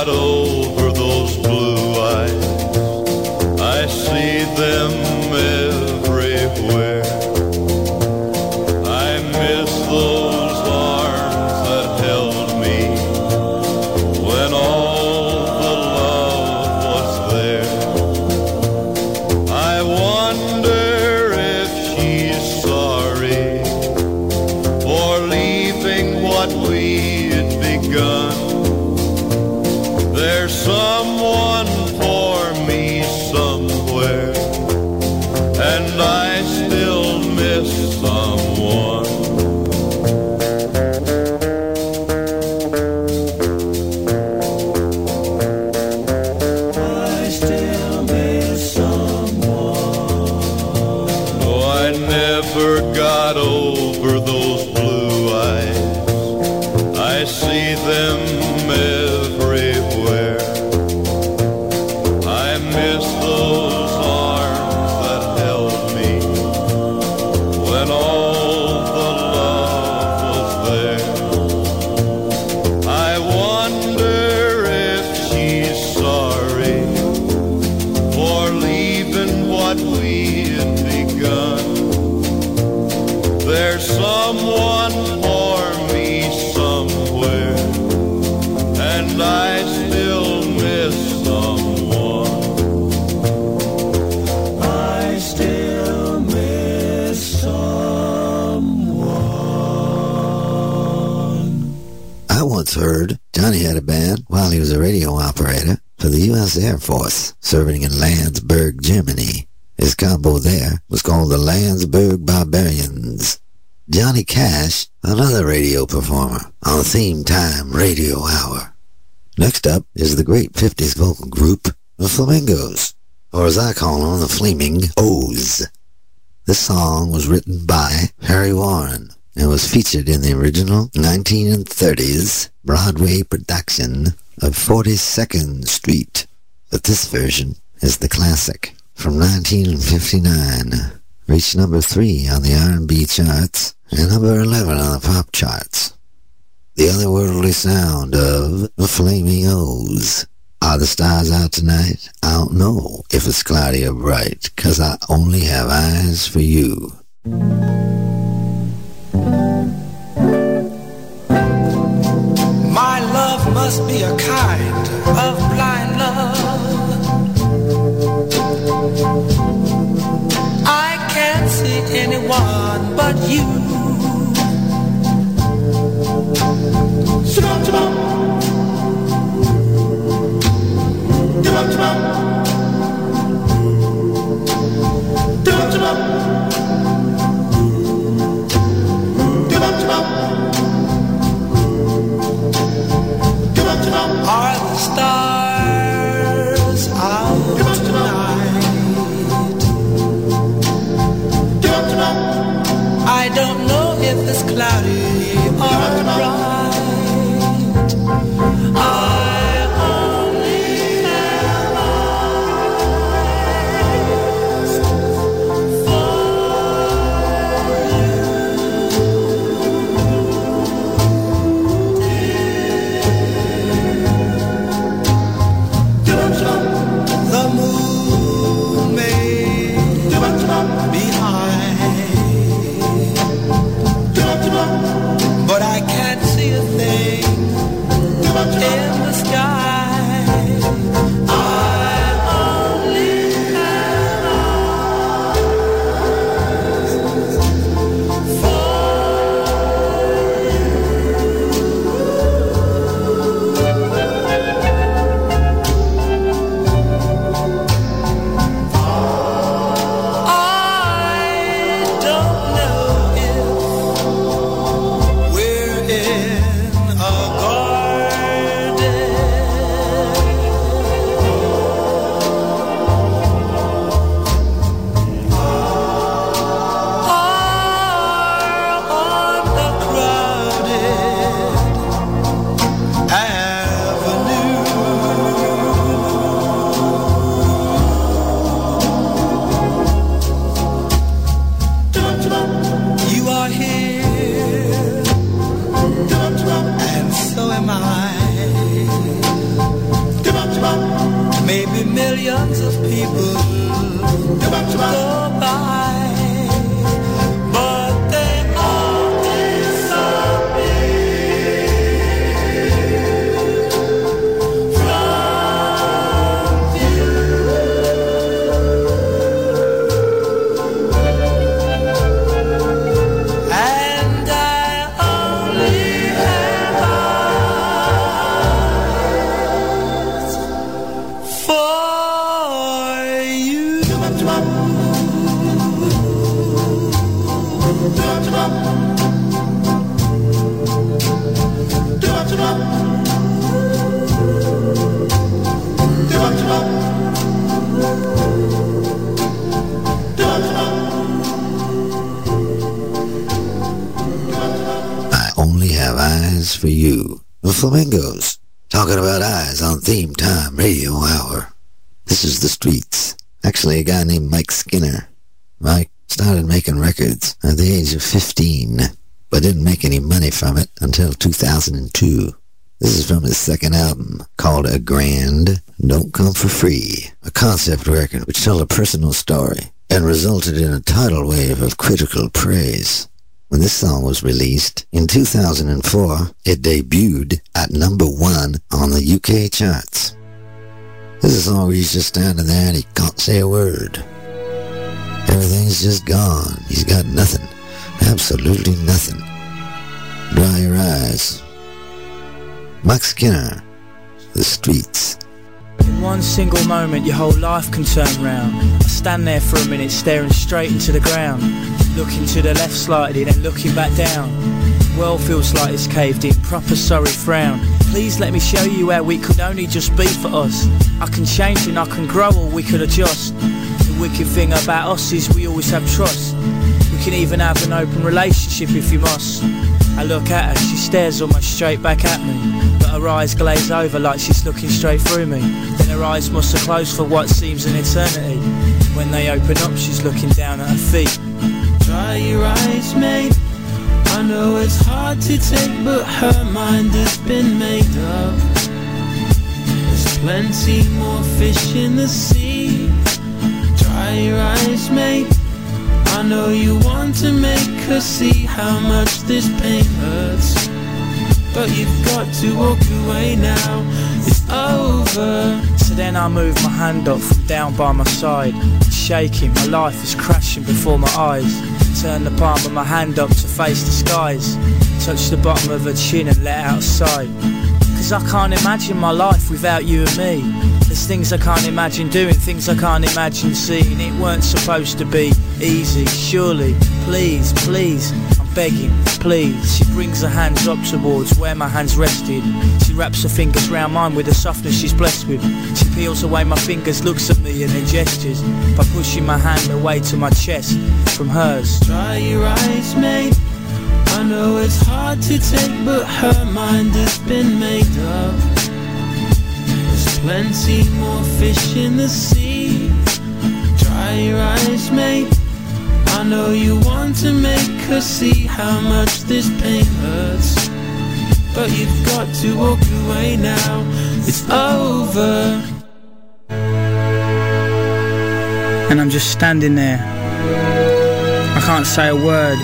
Speaker 15: never
Speaker 6: Air Force, serving in Landsberg, Germany. His combo there was called the Landsberg Barbarians. Johnny Cash, another radio performer on the Theme Time Radio Hour. Next up is the great 50s vocal group, the Flamingos, or as I call them, the Flaming O's. This song was written by Harry Warren and was featured in the original 1930s Broadway production of 42nd Street. But this version is the classic from 1959. Reached number 3 on the R&B charts and number 11 on the pop charts. The otherworldly sound of the Flaming O's. Are the stars out tonight? I don't know if it's cloudy or bright, 'cause I only have eyes for you.
Speaker 23: My love must be a kind of but you. Shabam. Shabam, shabam. Shabam,
Speaker 6: Flamingos, talking about eyes on Theme Time Radio Hour. This is The Streets. Actually, a guy named Mike Skinner. Mike started making records at the age of 15, but didn't make any money from it until 2002. This is from his second album, called A Grand Don't Come For Free, a concept record which told a personal story and resulted in a tidal wave of critical praise. When this song was released in 2004, it debuted at number one on the UK charts. This is a song where he's just standing there and he can't say a word. Everything's just gone. He's got nothing. Absolutely nothing. Dry your eyes. Mike Skinner, The Streets.
Speaker 24: One single moment, your whole life can turn round. I stand there for a minute, staring straight into the ground. Looking to the left slightly, then looking back down. World feels like it's caved in, proper sorry frown. Please let me show you how we could only just be for us. I can change and I can grow, or we could adjust. The wicked thing about us is we always have trust. We can even have an open relationship if you must. I look at her, she stares almost straight back at me. Her eyes glaze over like she's looking straight through me. Then her eyes must have closed for what seems an eternity. When they open up, she's looking down at her feet.
Speaker 9: Dry your eyes, mate. I know it's hard to take, but her mind has been made up. There's plenty more fish in the sea. Dry your eyes, mate. I know you want to make her see how much this pain hurts. But you've got to walk away now. It's over.
Speaker 24: So then I move my hand up from down by my side. Shaking, my life is crashing before my eyes. Turn the palm of my hand up to face the skies. Touch the bottom of her chin and let out a sigh. Cause I can't imagine my life without you and me. There's things I can't imagine doing, things I can't imagine seeing. It weren't supposed to be easy, surely. Please, please, begging, please. She brings her hands up towards where my hands rested. She wraps her fingers round mine with the softness she's blessed with. She peels away my fingers, looks at me and then gestures by pushing my hand away to my chest from hers.
Speaker 9: Dry your eyes, mate. I know it's hard to take, but her mind has been made up. There's plenty more fish in the sea. Dry your eyes, mate. I know you want to make her see how much this pain hurts. But you've got to walk away now. It's over.
Speaker 24: And I'm just standing there. I can't say a word.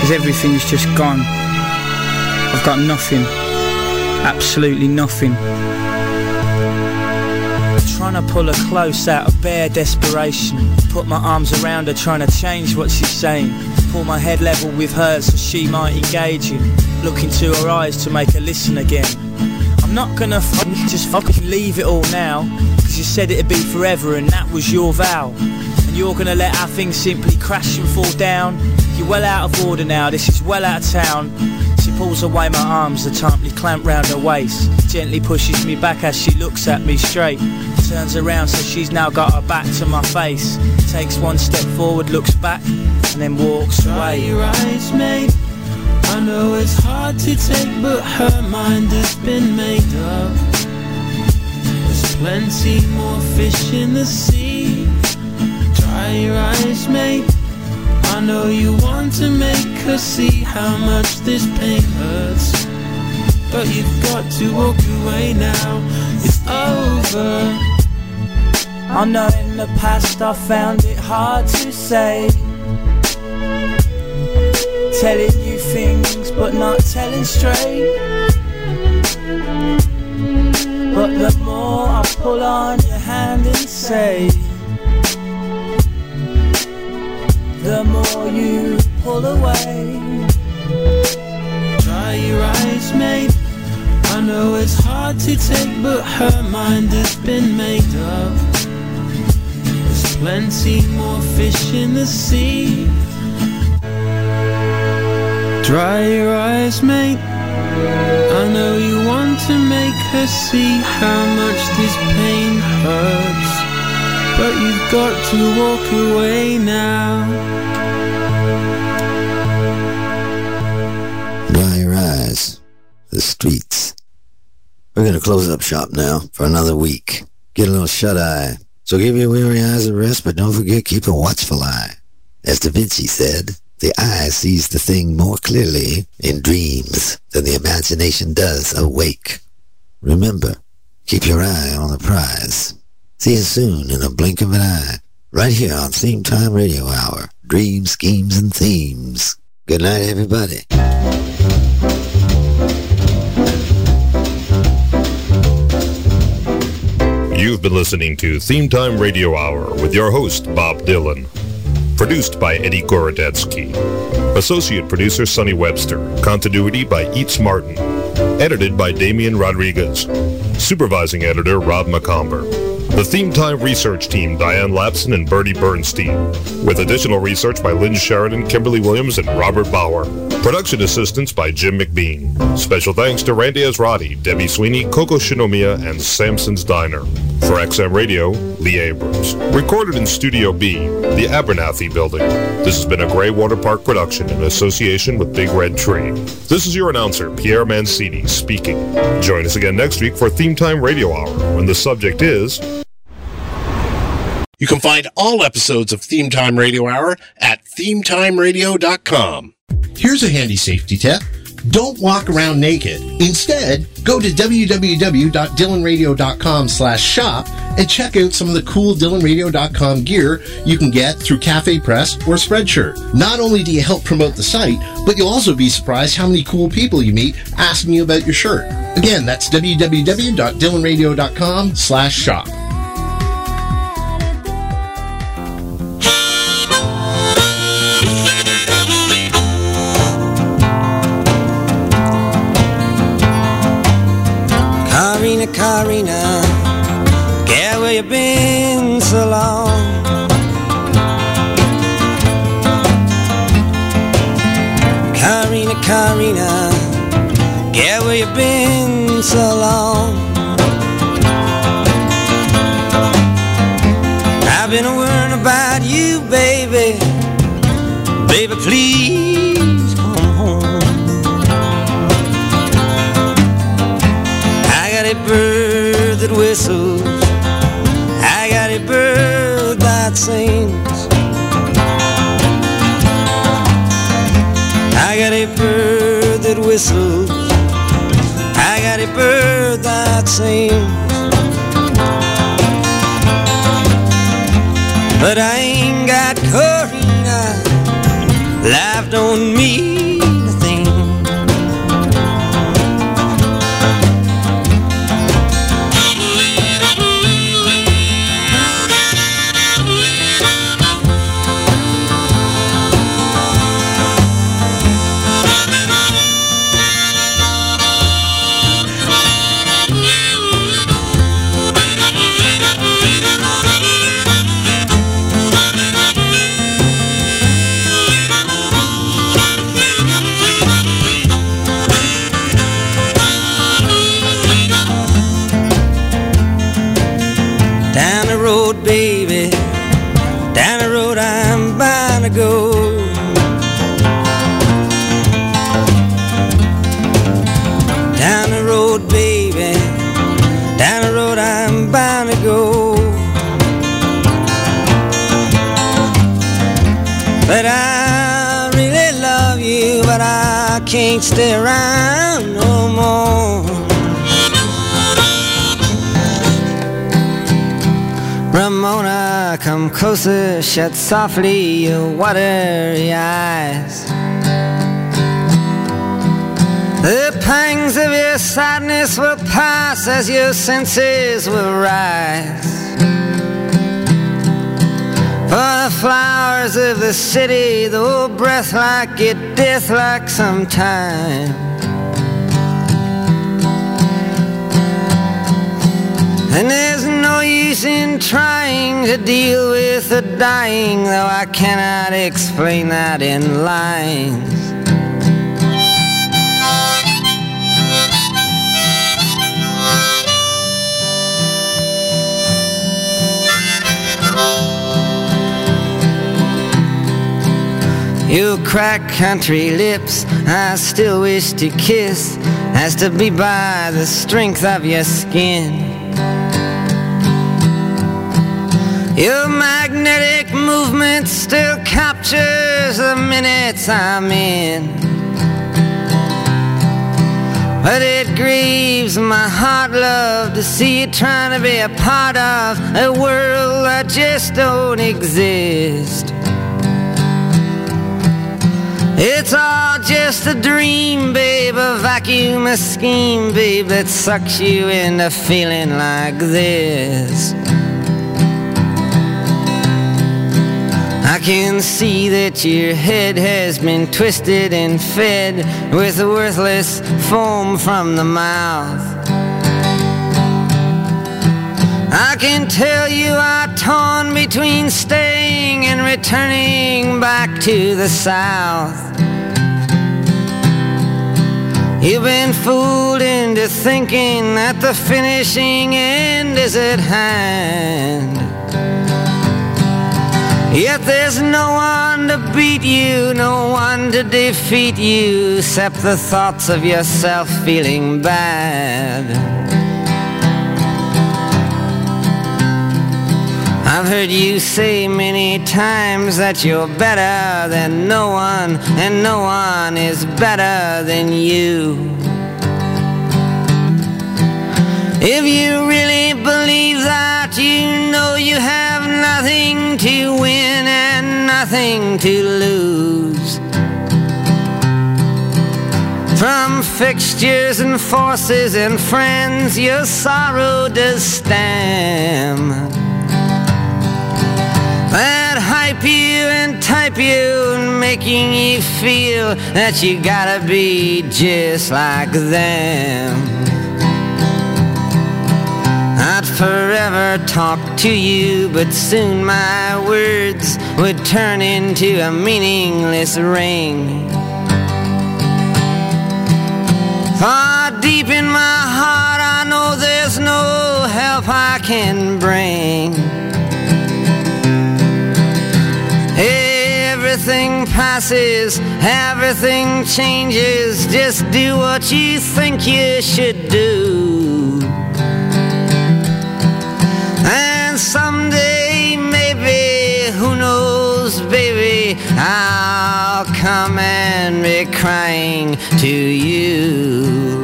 Speaker 24: Cause everything's just gone. I've got nothing. Absolutely nothing. Trying to pull her close out of bare desperation. Put my arms around her, trying to change what she's saying. Pull my head level with hers so she might engage you Look into her eyes to make her listen again. I'm not gonna just fucking leave it all now. Cause you said it'd be forever and that was your vow. And you're gonna let our things simply crash and fall down. You're well out of order now, this is well out of town. Pulls away my arms, the tightly clamped round her waist. Gently pushes me back as she looks at me straight. Turns around so she's now got her back to my face. Takes one step forward, looks back, and then walks
Speaker 9: Dry
Speaker 24: away.
Speaker 9: your eyes, mate. I know it's hard to take, but her mind has been made up. There's plenty more fish in the sea. Dry your eyes, mate. I know you want to make her see how much this pain hurts. But you've got to walk away now. It's over.
Speaker 24: I know in the past I found it hard to say. Telling you things but not telling straight. But the more I pull on your hand and say, the more you pull away.
Speaker 9: Dry your eyes, mate. I know it's hard to take, but her mind has been made up. There's plenty more fish in the sea. Dry your eyes, mate. I know you want to make her see how much this pain hurts. But you've got to walk away now. Dry The Streets.
Speaker 6: We're going to close up shop now for another week. Get a little shut eye. So give your weary eyes a rest, but don't forget keep a watchful eye. As Da Vinci said, the eye sees the thing more clearly in dreams than the imagination does awake. Remember, keep your eye on the prize. See you soon in a blink of an eye, right here on Theme Time Radio Hour. Dreams, schemes, and themes. Good night, everybody.
Speaker 25: You've been listening to Theme Time Radio Hour with your host, Bob Dylan. Produced by Eddie Gorodetsky. Associate producer, Sonny Webster. Continuity by Eats Martin. Edited by Damian Rodriguez. Supervising editor, Rob Macomber. The Theme Time research team, Diane Lapson and Bertie Bernstein. With additional research by Lynn Sheridan, Kimberly Williams, and Robert Bauer. Production assistance by Jim McBean. Special thanks to Randy Ezratty, Debbie Sweeney, Coco Shinomiya, and Samson's Diner. For XM Radio, Lee Abrams. Recorded in Studio B, the Abernathy Building. This has been a Grey Water Park production in association with Big Red Tree. This is your announcer, Pierre Mancini, speaking. Join us again next week for Theme Time Radio Hour, when the subject is...
Speaker 26: You can find all episodes of Theme Time Radio Hour at themetimeradio.com.
Speaker 4: Here's a handy safety tip. Don't walk around naked. Instead, go to www.dylanradio.com slash shop and check out some of the cool dylanradio.com gear you can get through Cafe Press or Spreadshirt. Not only do you help promote the site, but you'll also be surprised how many cool people you meet asking you about your shirt. Again, that's www.dylanradio.com slash shop.
Speaker 1: Corrina, girl, where you been so long? Corrina, Corrina, girl, where you been so long? I've been worrying about you. Baby, sings. I got a bird that whistles. I got a bird that sings. But I closer, shut softly your watery eyes. The pangs of your sadness will pass as your senses will rise. For the flowers of the city, though breath like it, death like sometime. And use in trying to deal with the dying, though I cannot explain that in lines. Your crack country lips, I still wish to kiss. has to be by the strength of your skin. Your magnetic movement still captures the minutes I'm in. But it grieves my heart, love, to see you trying to be a part of a world that just don't exist. It's all just a dream, babe, a vacuum, a scheme, babe, that sucks you into feeling like this. Can see that your head has been twisted and fed with the worthless foam from the mouth. I can tell you are torn between staying and returning back to the south. You've been fooled into thinking that the finishing end is at hand. Yet there's no one to beat you, no one to defeat you, except the thoughts of yourself feeling bad. I've heard you say many times that you're better than no one, and no one is better than you. If you really believe that, you know you have nothing to win and nothing to lose. From fixtures and forces and friends, your sorrow does stem. That hype you and type you and making you feel that you gotta be just like them. Forever talk to you, but soon my words would turn into a meaningless ring. Far deep in my heart, I know there's no help I can bring. Everything passes, everything changes. Just do what you think you should do. I'll come and be crying to you.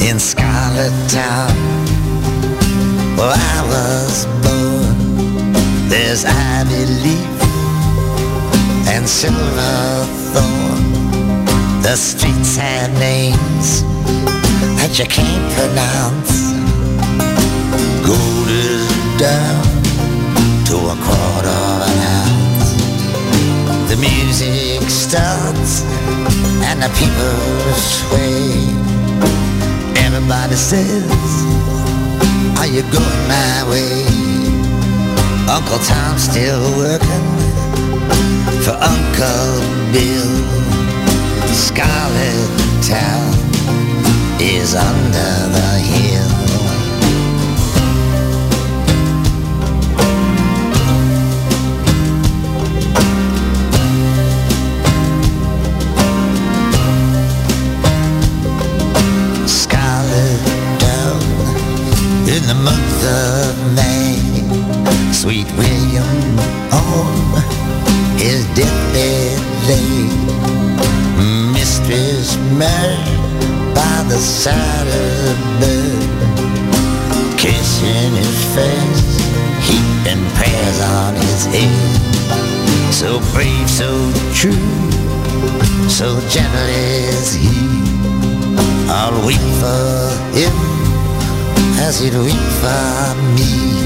Speaker 1: In Scarlet Town, where I was there's ivy leaf and silver thorn. The streets have names that you can't pronounce. Gold is down to a quarter of an ounce. The music starts and the people sway. Everybody says, Are you going my way? Uncle Tom's still working for Uncle Bill. Scarlet Town is under the hill.
Speaker 27: famille.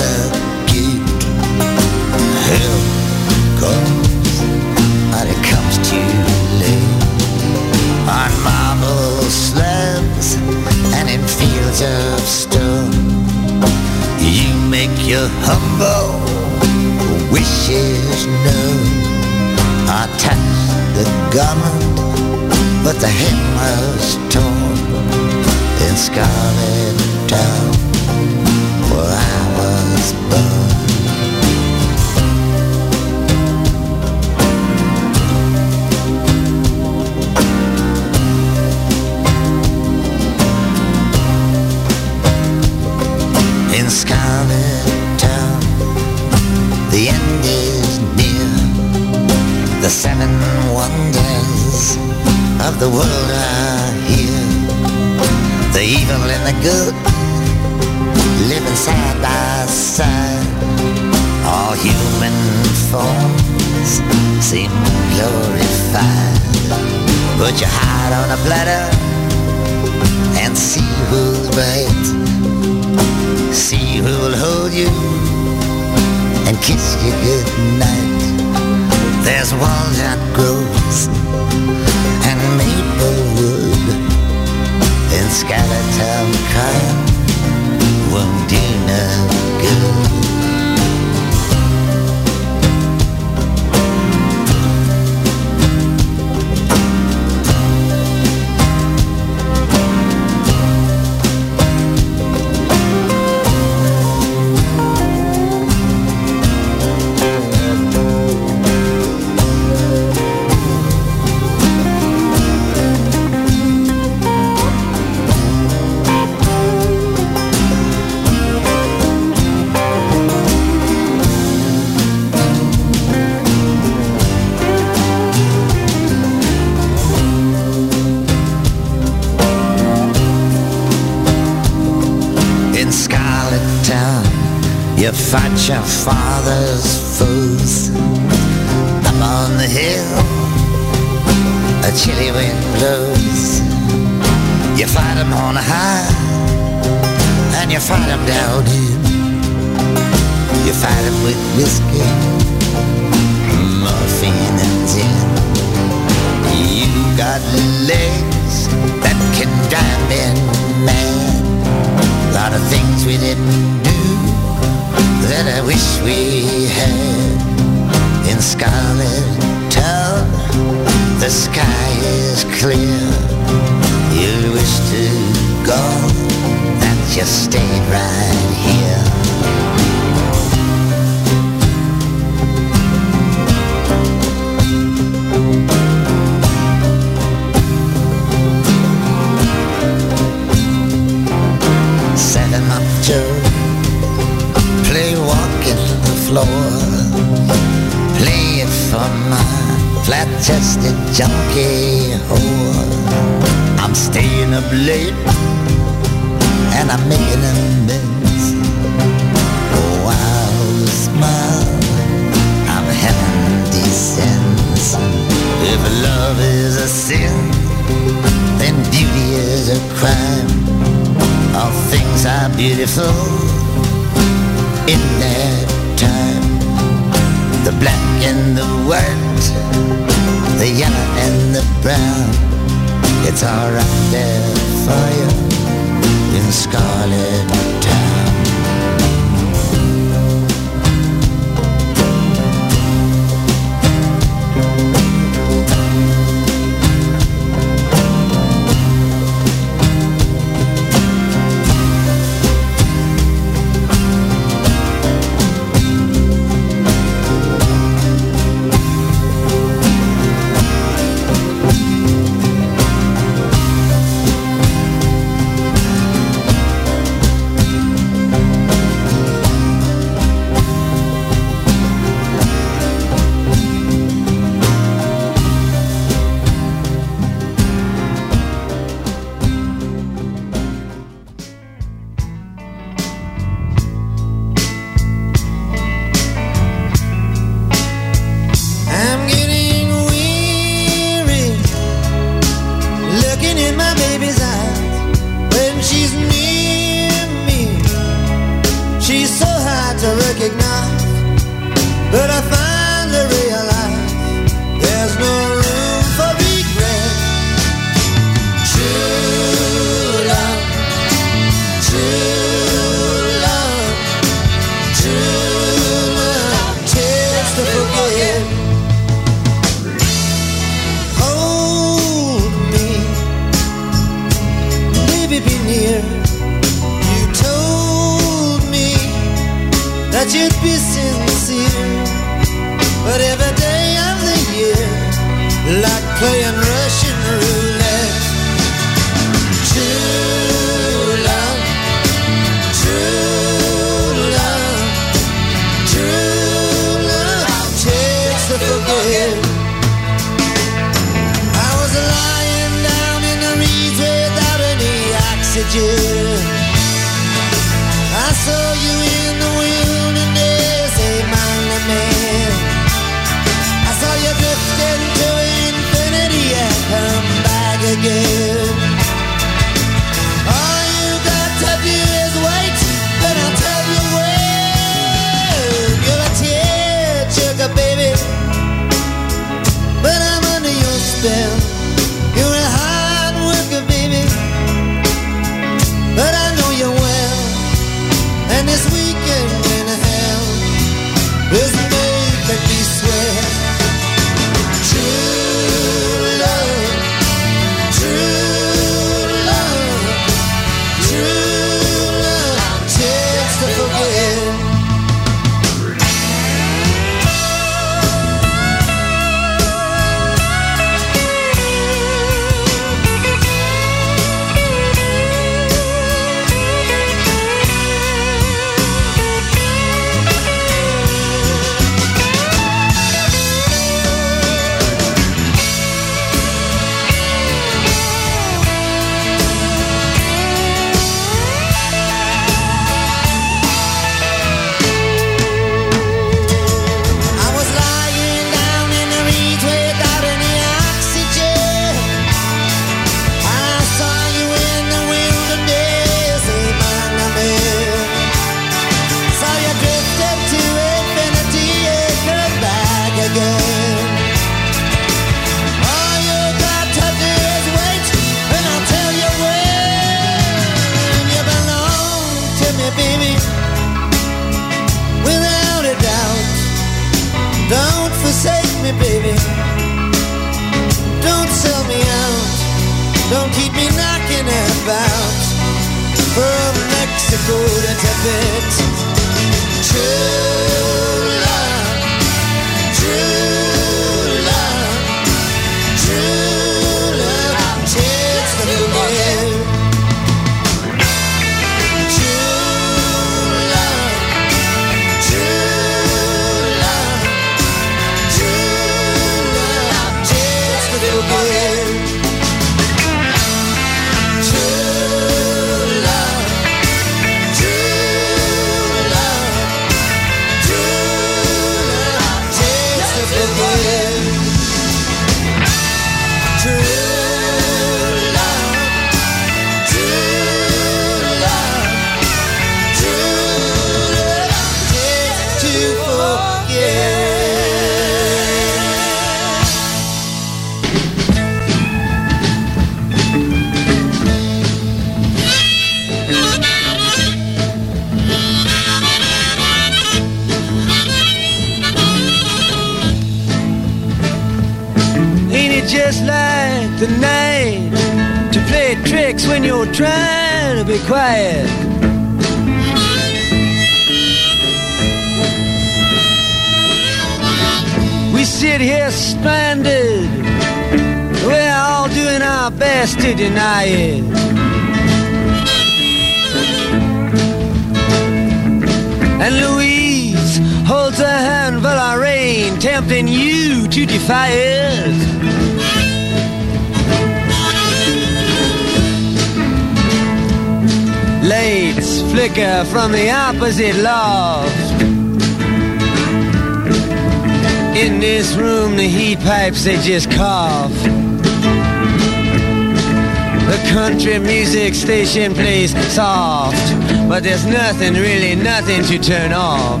Speaker 27: station plays soft, but there's nothing, really nothing to turn off.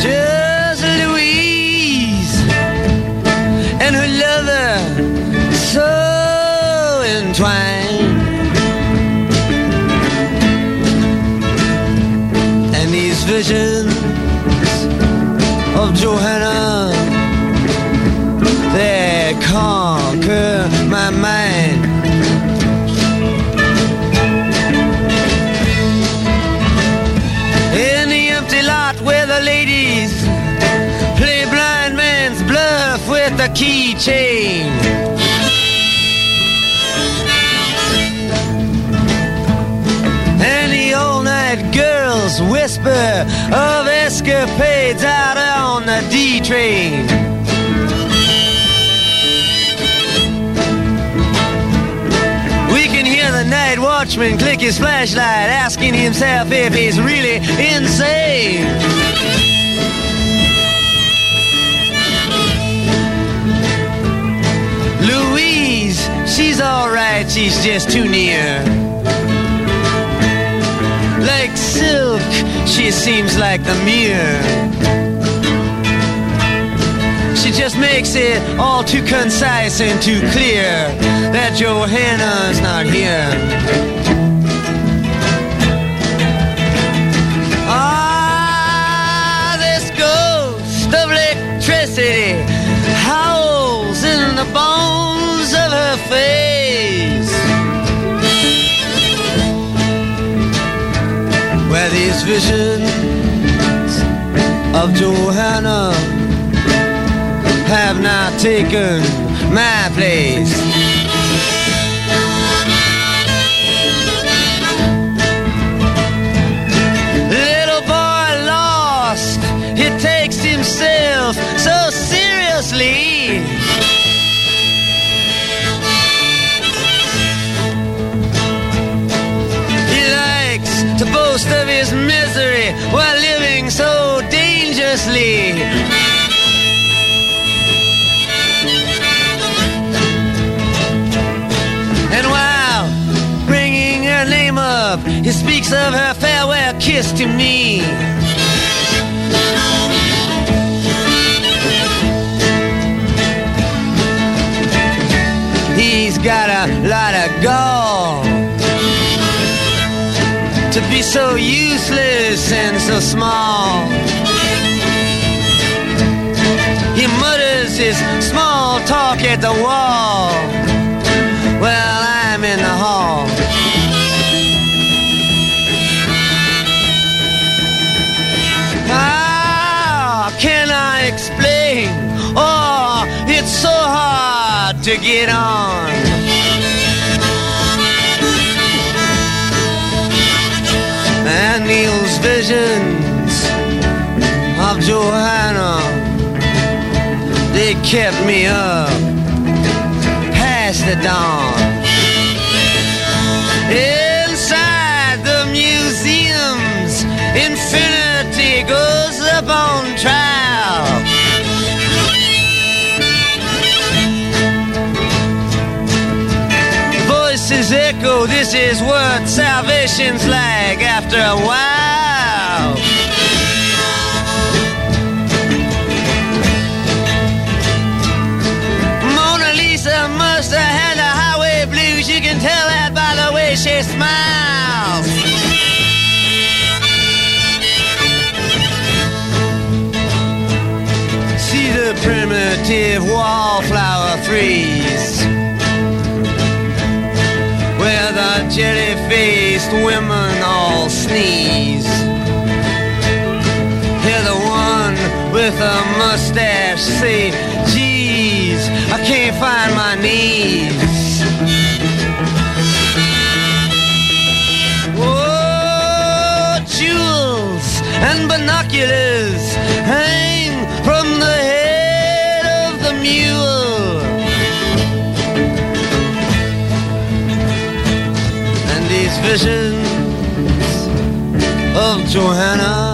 Speaker 27: Just Louise and her lover, so entwined. And these visions of Johanna.
Speaker 1: Keychain. And the all night girls whisper of escapades out on the D train. We can hear the night watchman click his flashlight, asking himself if he's really insane. She's alright, she's just too near. Like silk, she seems like the mirror. She just makes it all too concise and too clear that Johanna's not here. These visions of Johanna have now taken my place. Dangerously. And while bringing her name up, he speaks of her farewell kiss to me. He's got a lot of gall to be so useless and so small. Small talk at the wall. Well, I'm in the hall. How can I explain? Oh, it's so hard to get on. And Neil's visions of they kept me up past the dawn. Inside the museums, infinity goes up on trial. Voices echo, this is what salvation's like after a while. She smiles. See the primitive wallflower freeze. Where the jelly-faced women all sneeze. Hear the one with a mustache say, binoculars hang from the head of the mule. And these visions of Johanna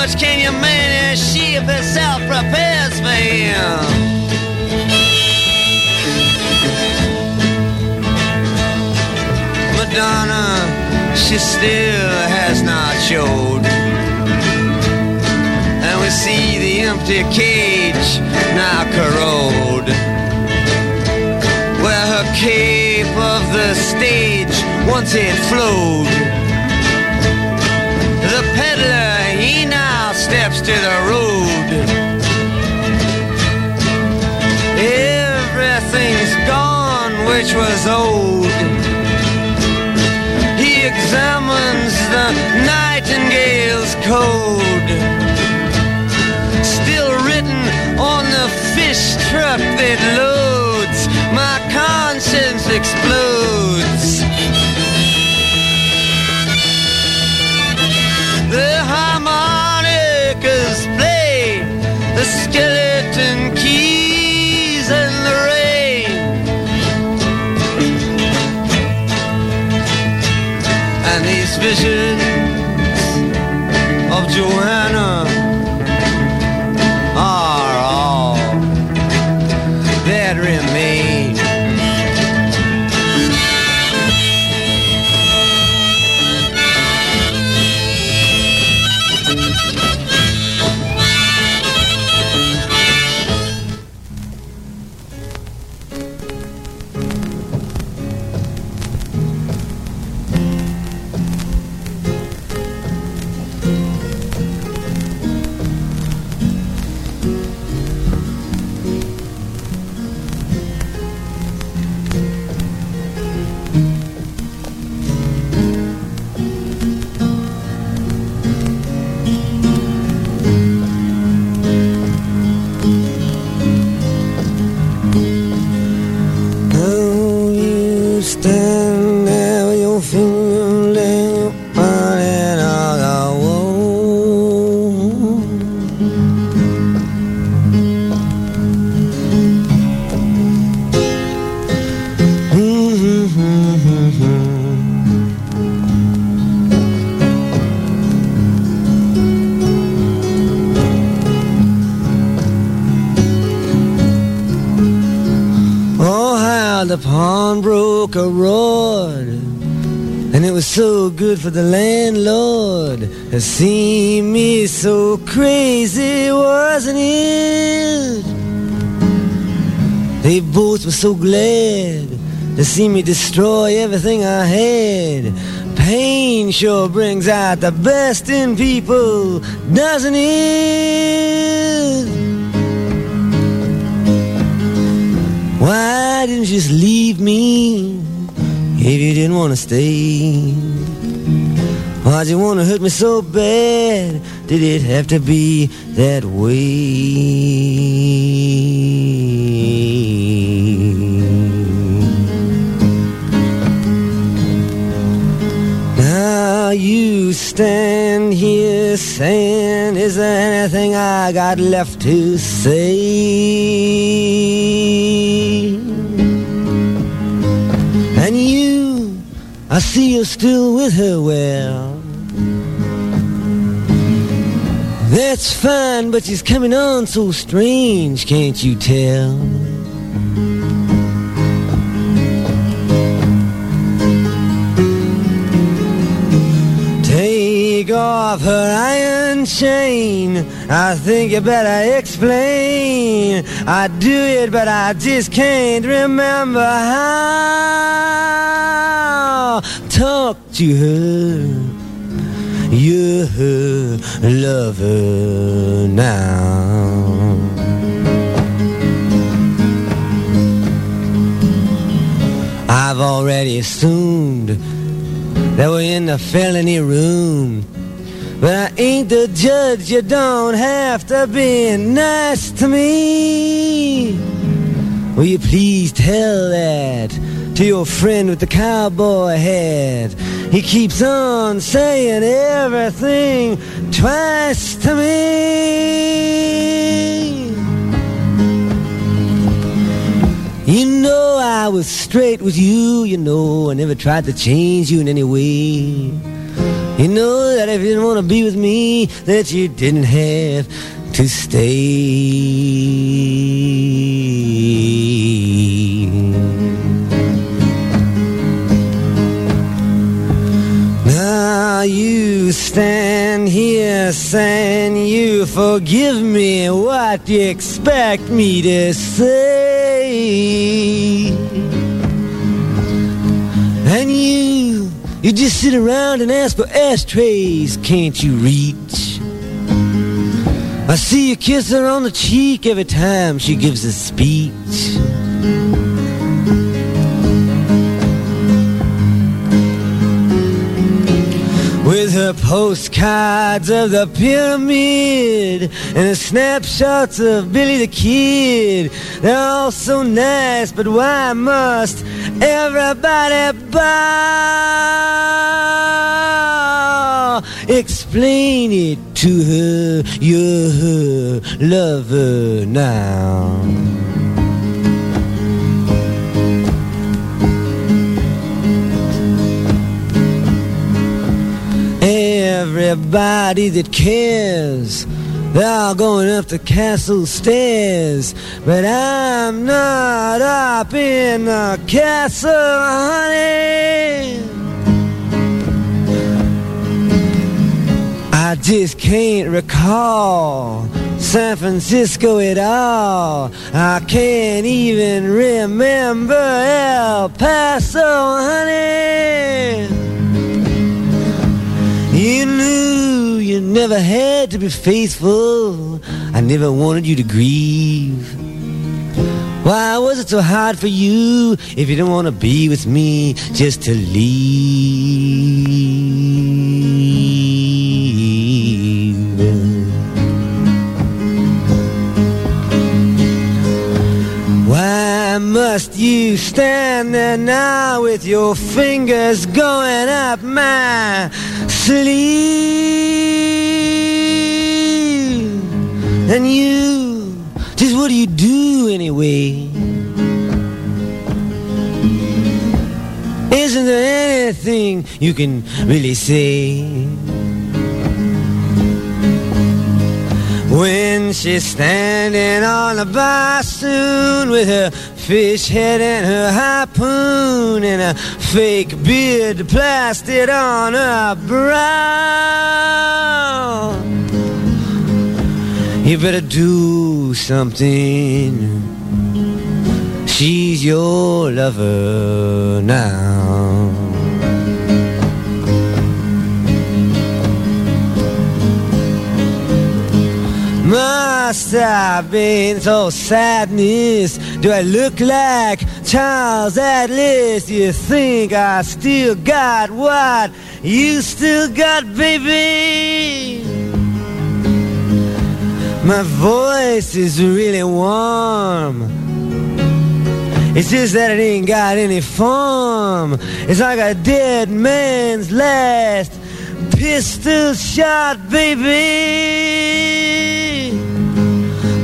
Speaker 28: much can you manage? She herself prepares for him. Madonna, she still has not showed. And we see the empty cage now corrode. Where her cape of the stage once it flowed. To the road. Everything's gone which was old. He examines the nightingale's code. Still written on the fish truck that visions of Joanna
Speaker 1: so good for the landlord to see me so crazy, wasn't it? They both were so glad to see me destroy everything I had. Pain sure brings out the best in people, doesn't it? Why didn't you just leave me if you didn't want to stay? Why'd you want to hurt me so bad? Did it have to be that way? Now you stand here saying, Is there anything I got left to say? And you, I see you're still with her, well. That's fine, but she's coming on so strange, can't you tell? Take off her iron chain. I think you better explain. I do it, but I just can't remember how. Talk to her. You're her lover now. I've already assumed that we're in the felony room. But I ain't the judge, you don't have to be nice to me. Will you please tell that to your friend with the cowboy hat? He keeps on saying everything twice to me. You know I was straight with you, you know I never tried to change you in any way. You know that if you didn't want to be with me, that you didn't have to stay. Now you stand here saying you forgive me. What you expect me to say? And you, you just sit around and ask for ashtrays, can't you reach? I see you kiss her on the cheek every time she gives a speech. With her postcards of the pyramid and the snapshots of Billy the Kid. They're all so nice, but why must everybody bow? Explain it to her, you're her lover now. Everybody that cares, they're all going up the castle stairs. But I'm not up in the castle, honey. I just can't recall San Francisco at all. I can't even remember El Paso, honey. You knew you never had to be faithful. I never wanted you to grieve. Why was it so hard for you if you don't want to be with me just to leave? Why must you stand there now with your fingers going up my sleeve? And you, just what do you do anyway? Isn't there anything you can really say? When she's standing on bar soon with her fish head and her harpoon and a fake beard plastered on her brow. You better do something. She's your lover now. Must have been so sadness. Do I look like Charles Atlas? You think I still got what you still got, baby? My voice is really warm. It's just that it ain't got any form. It's like a dead man's last pistol shot, baby.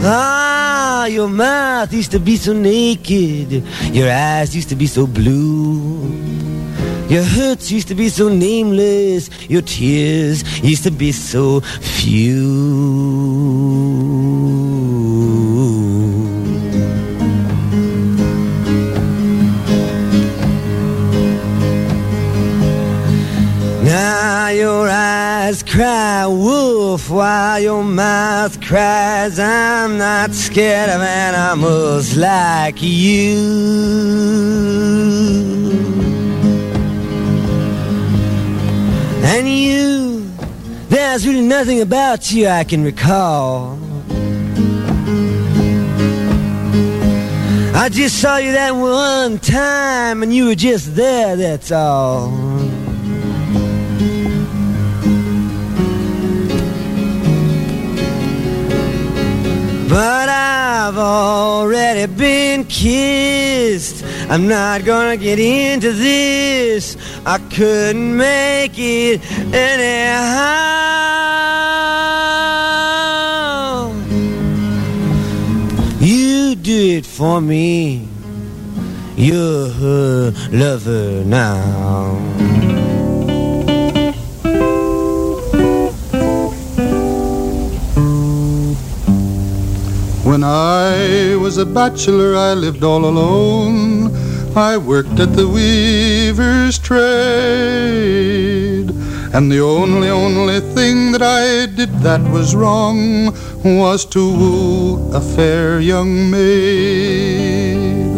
Speaker 1: Ah, your mouth used to be so naked. Your eyes used to be so blue. Your hurts used to be so nameless. Your tears used to be so few. Now your eyes cry wolf while your mouth cries I'm not scared of animals like you. And you, there's really nothing about you I can recall. I just saw you that one time and you were just there, that's all. But I've already been kissed. I'm not gonna get into this. I couldn't make it anyhow. You do it for me. You're her lover now.
Speaker 29: When I was a bachelor, I lived all alone. I worked at the weaver's trade. And the only, only thing that I did that was wrong was to woo a fair young maid.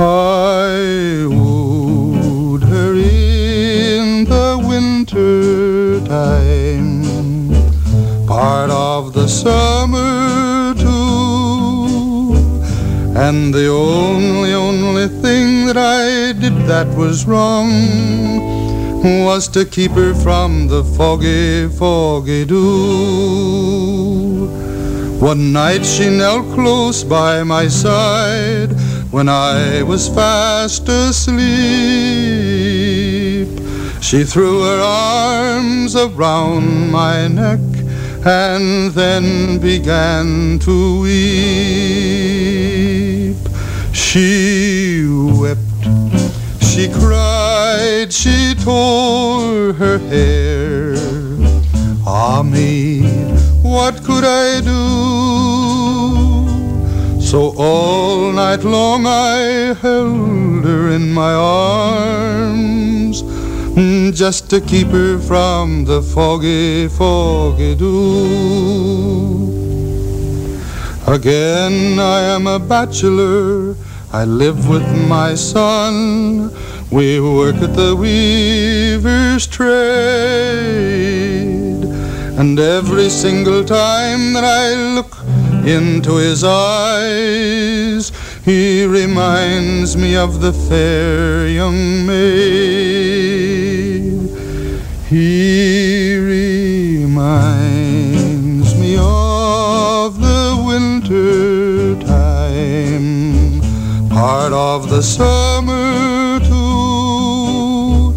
Speaker 29: I wooed her in the winter time, part of the summer. And the only, only thing that I did that was wrong was to keep her from the foggy, foggy dew. One night she knelt close by my side when I was fast asleep. She threw her arms around my neck and then began to weep. She wept, she cried, she tore her hair. Ah me, what could I do? So all night long I held her in my arms mm, just to keep her from the foggy, foggy dew. Again I am a bachelor, I live with my son. We work at the weaver's trade. And every single time that I look into his eyes, he reminds me of the fair young maid. He reminds part of the summer too,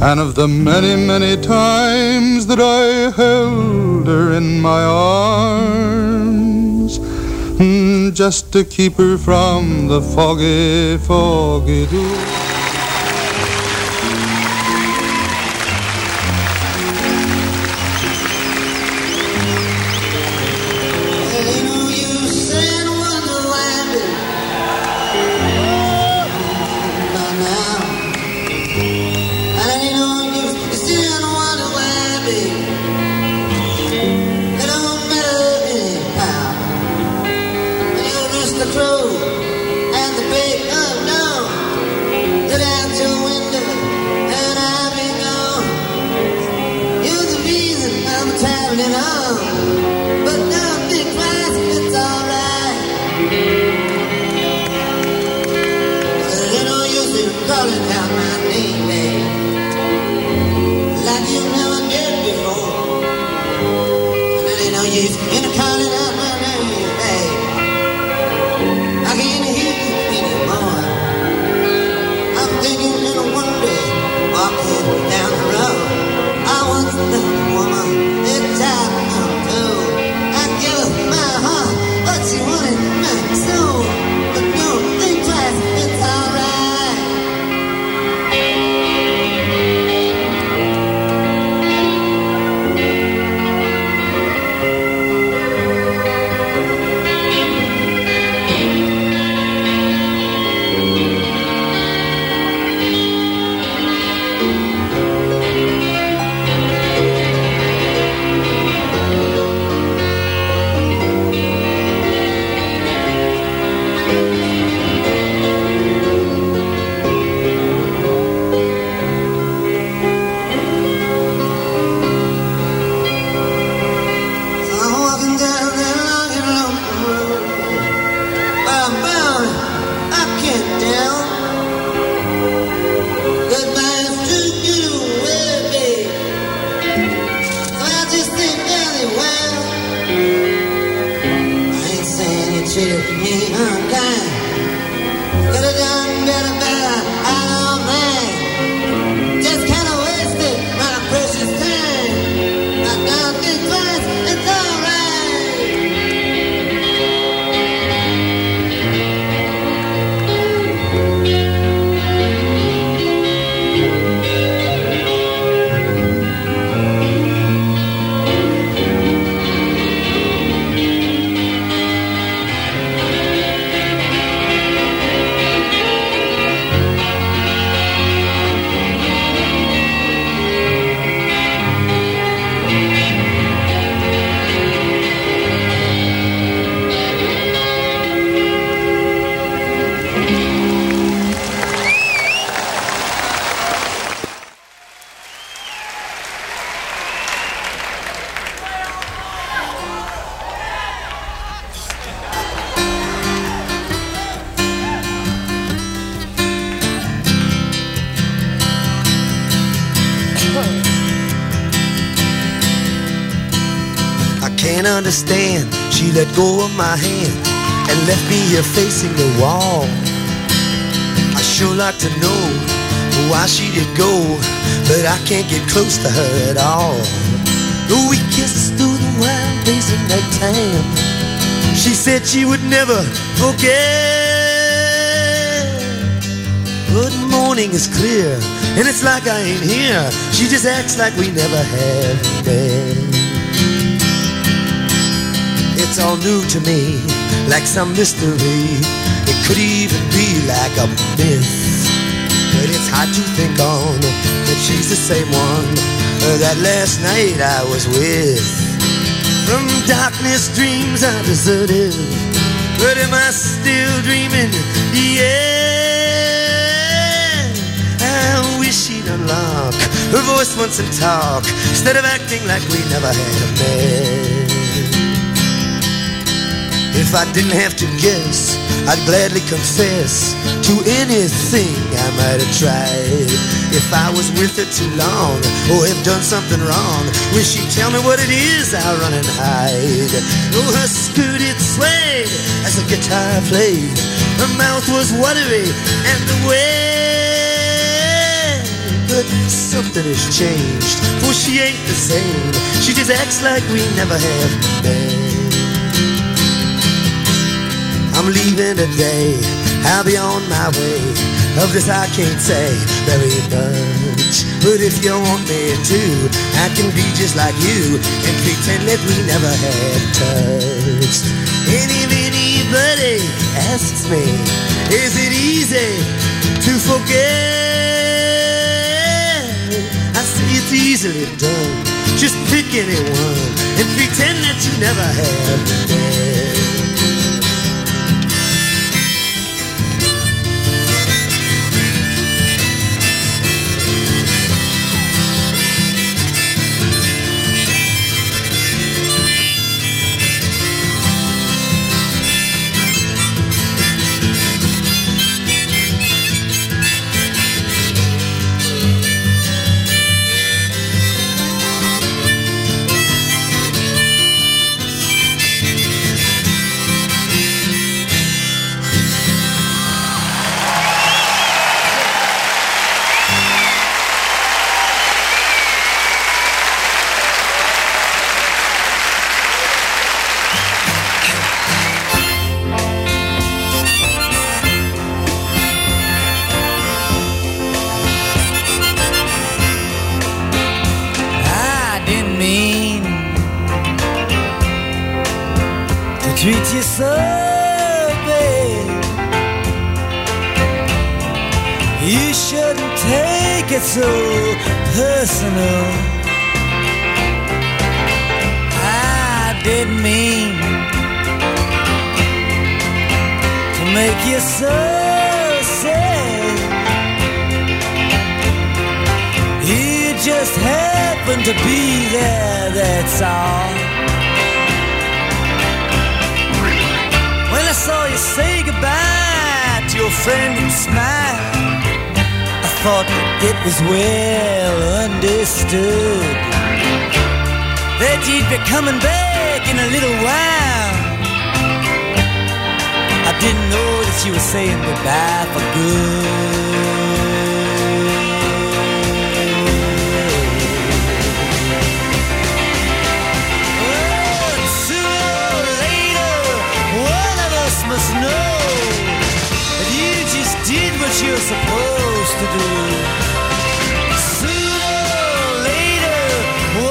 Speaker 29: and of the many, many times that I held her in my arms, mm, just to keep her from the foggy, foggy dew.
Speaker 28: My hand and left me here facing the wall. I sure like to know why she did go, but I can't get close to her at all. Though we kissed through the wild days of nighttime, she said she would never forget. But morning is clear, and it's like I ain't here. She just acts like we never had met. It's all new to me, like some mystery. It could even be like a myth. But it's hard to think on that she's the same one that last night I was with. From darkness, dreams are deserted. But am I still dreaming? Yeah. I wish she'd unlock her voice once and talk instead of acting like we never had met. If I didn't have to guess, I'd gladly confess to anything I might have tried. If I was with her too long or have done something wrong, will she tell me what it is I run and hide? Oh, her it swayed as the guitar played. Her mouth was watery and the way. But something has changed, for she ain't the same. She just acts like we never have met. I'm leaving today. I'll be on my way. Of this I can't say very much. But if you want me to, I can be just like you and pretend that we never had touched. And anybody asks me, is it easy to forget? I say it's easily done. Just pick anyone and pretend that you never had met.
Speaker 1: Personal. I didn't mean to make you so sad. You just happened to be there, that's all. When I saw you say goodbye to your friend and smile, thought it was well understood that you'd be coming back in a little while. I didn't know that you were saying goodbye for good. Oh, Sooner or later, one of us must know that you just did what you're supposed to do. Sooner or later,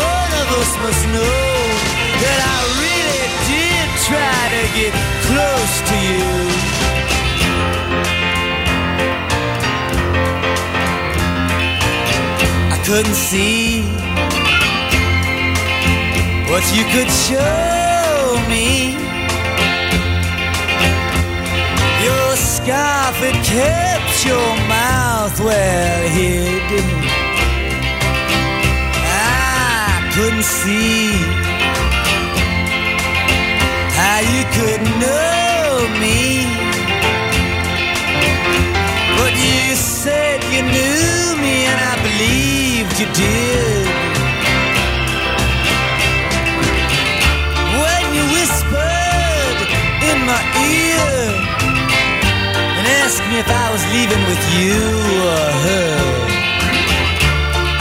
Speaker 1: one of us must know that I really did try to get close to you. I couldn't see what you could show me. Your scarf, it kept your mouth well hid. I couldn't see how you could know me. But you said you knew me, and I believed you did. Me if I was leaving with you or her.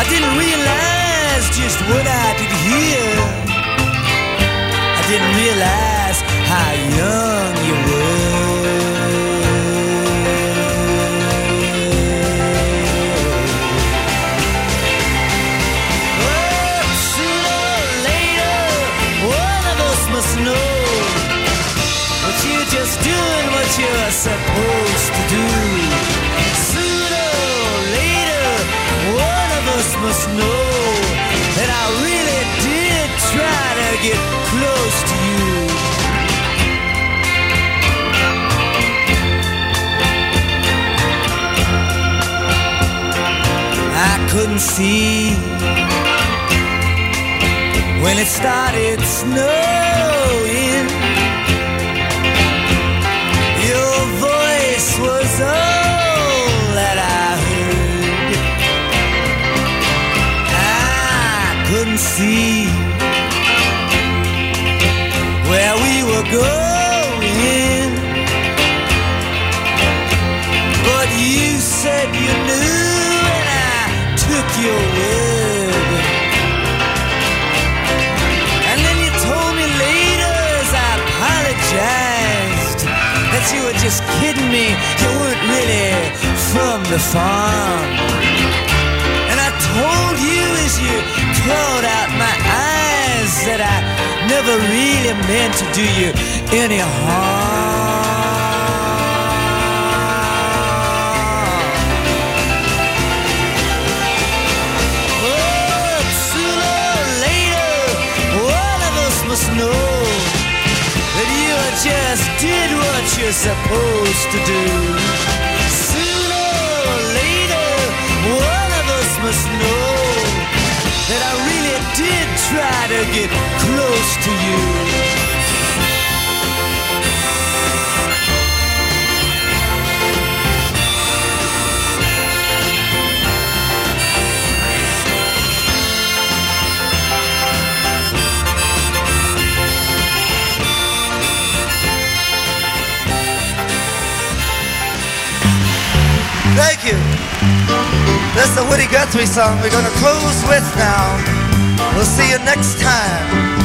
Speaker 1: I didn't realize just what I did hear. I didn't realize how young you were. Oh, sooner or later, one of us must know but you're just doing what you're supposed to must know that I really did try to get close to you. I couldn't see when it started snowing. See where we were going, but you said you knew, and I took your word. And then you told me later as I apologized that you were just kidding me. You weren't really from the farm. And I told you as you clawed out my eyes that I never really meant to do you any harm. But sooner or later, one of us must know that you just did what you're supposed to do. Sooner or later, one of us must know that I really did try to get close to you.
Speaker 30: Thank you. That's the Woody Guthrie song we're gonna close with now. We'll see you next time.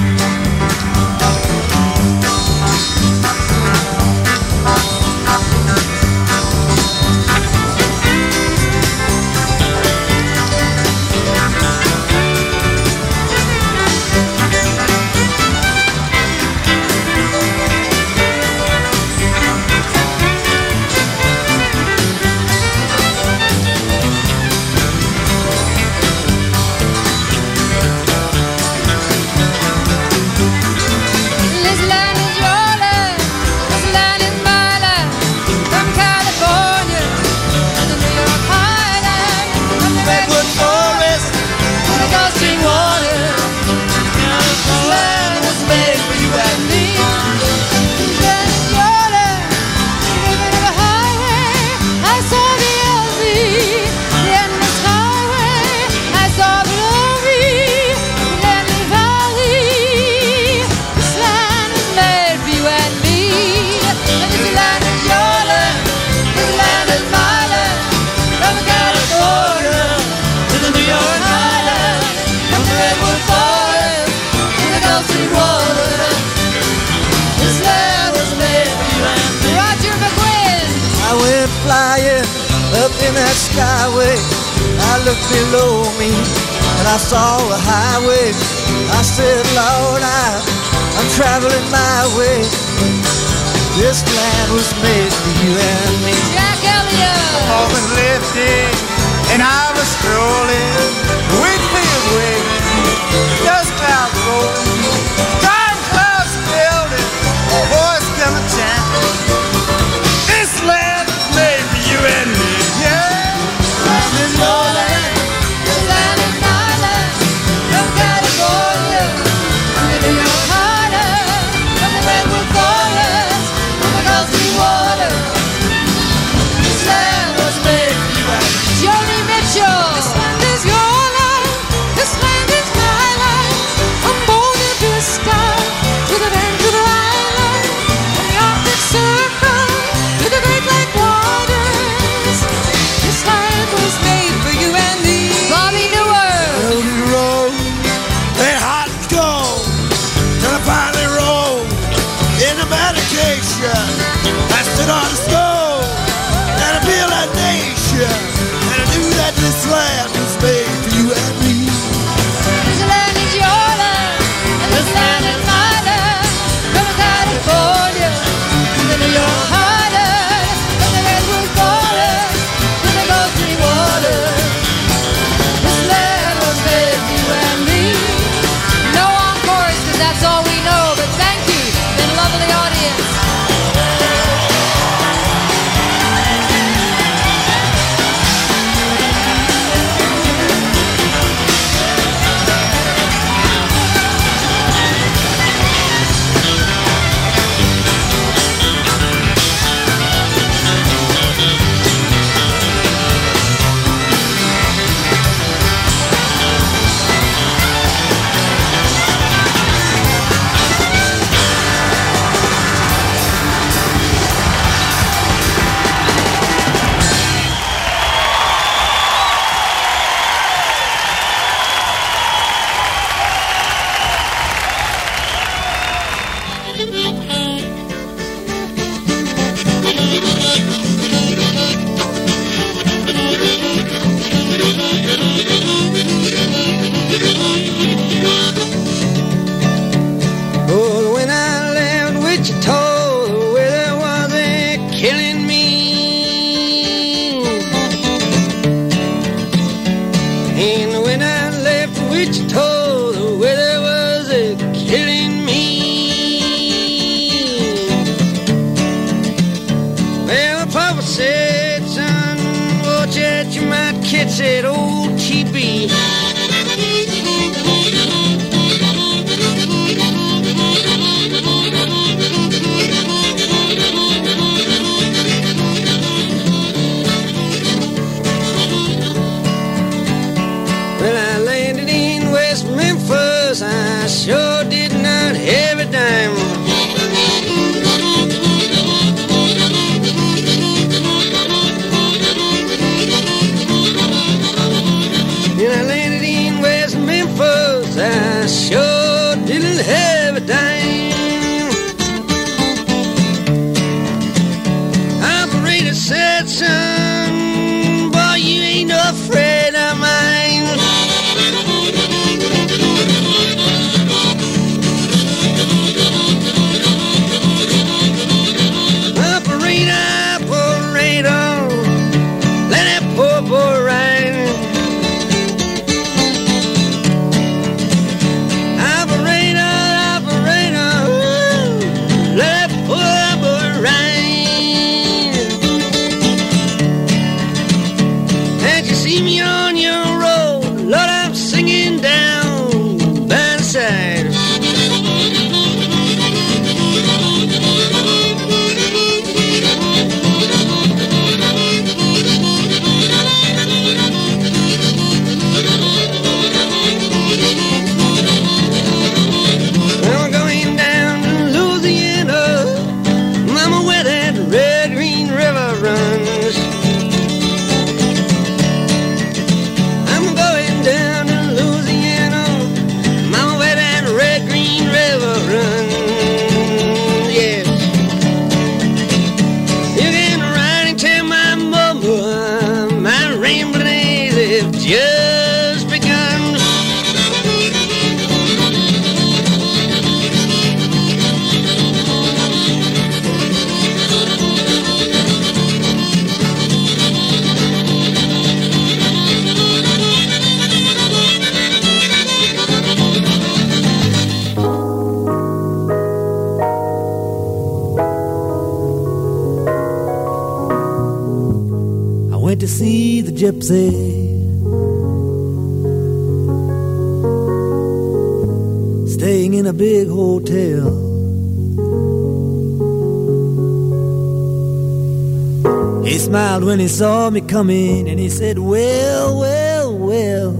Speaker 31: me
Speaker 32: coming and
Speaker 1: he said, Well, well, well.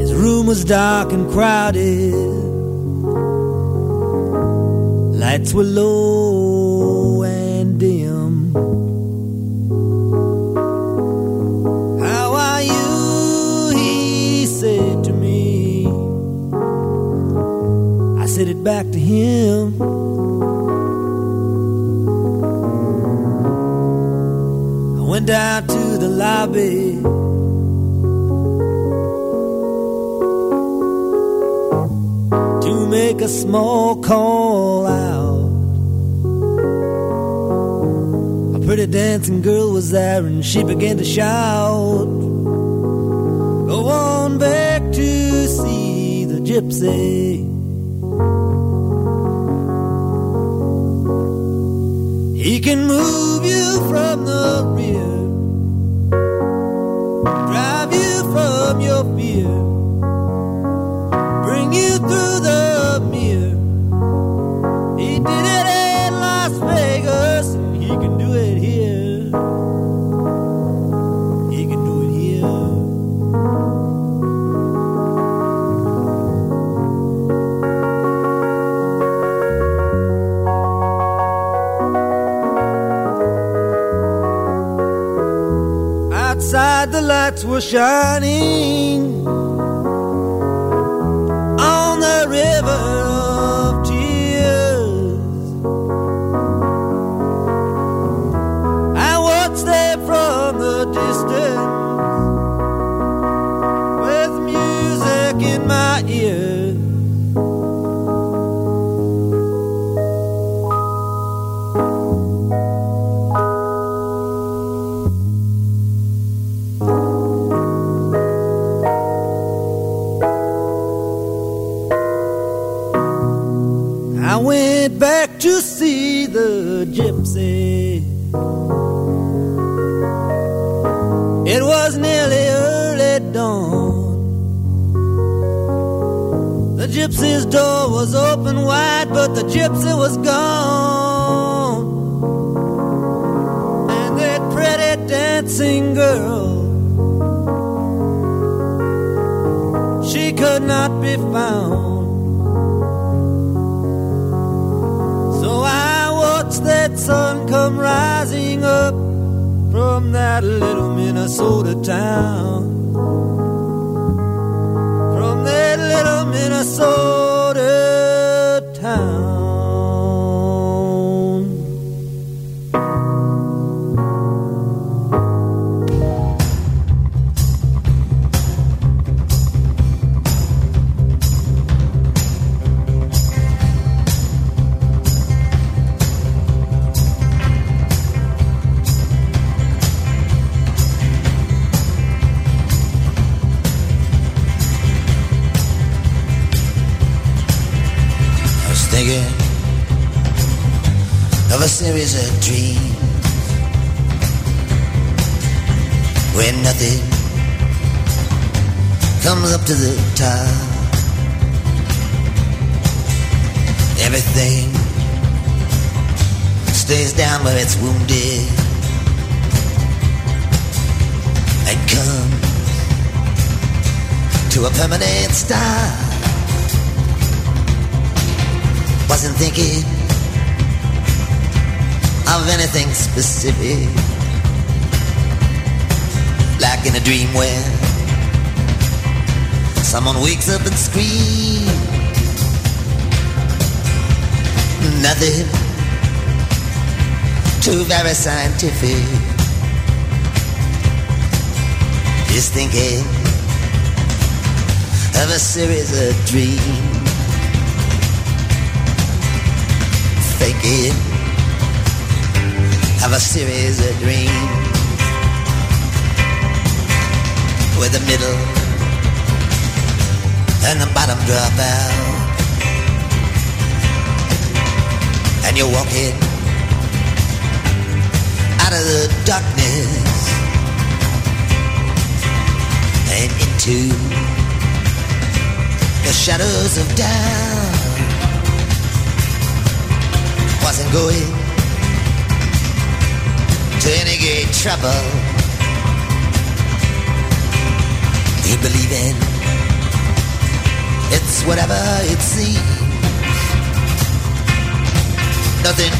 Speaker 1: His room was dark and crowded, lights were low she began to shout. Go on back to see the gypsy.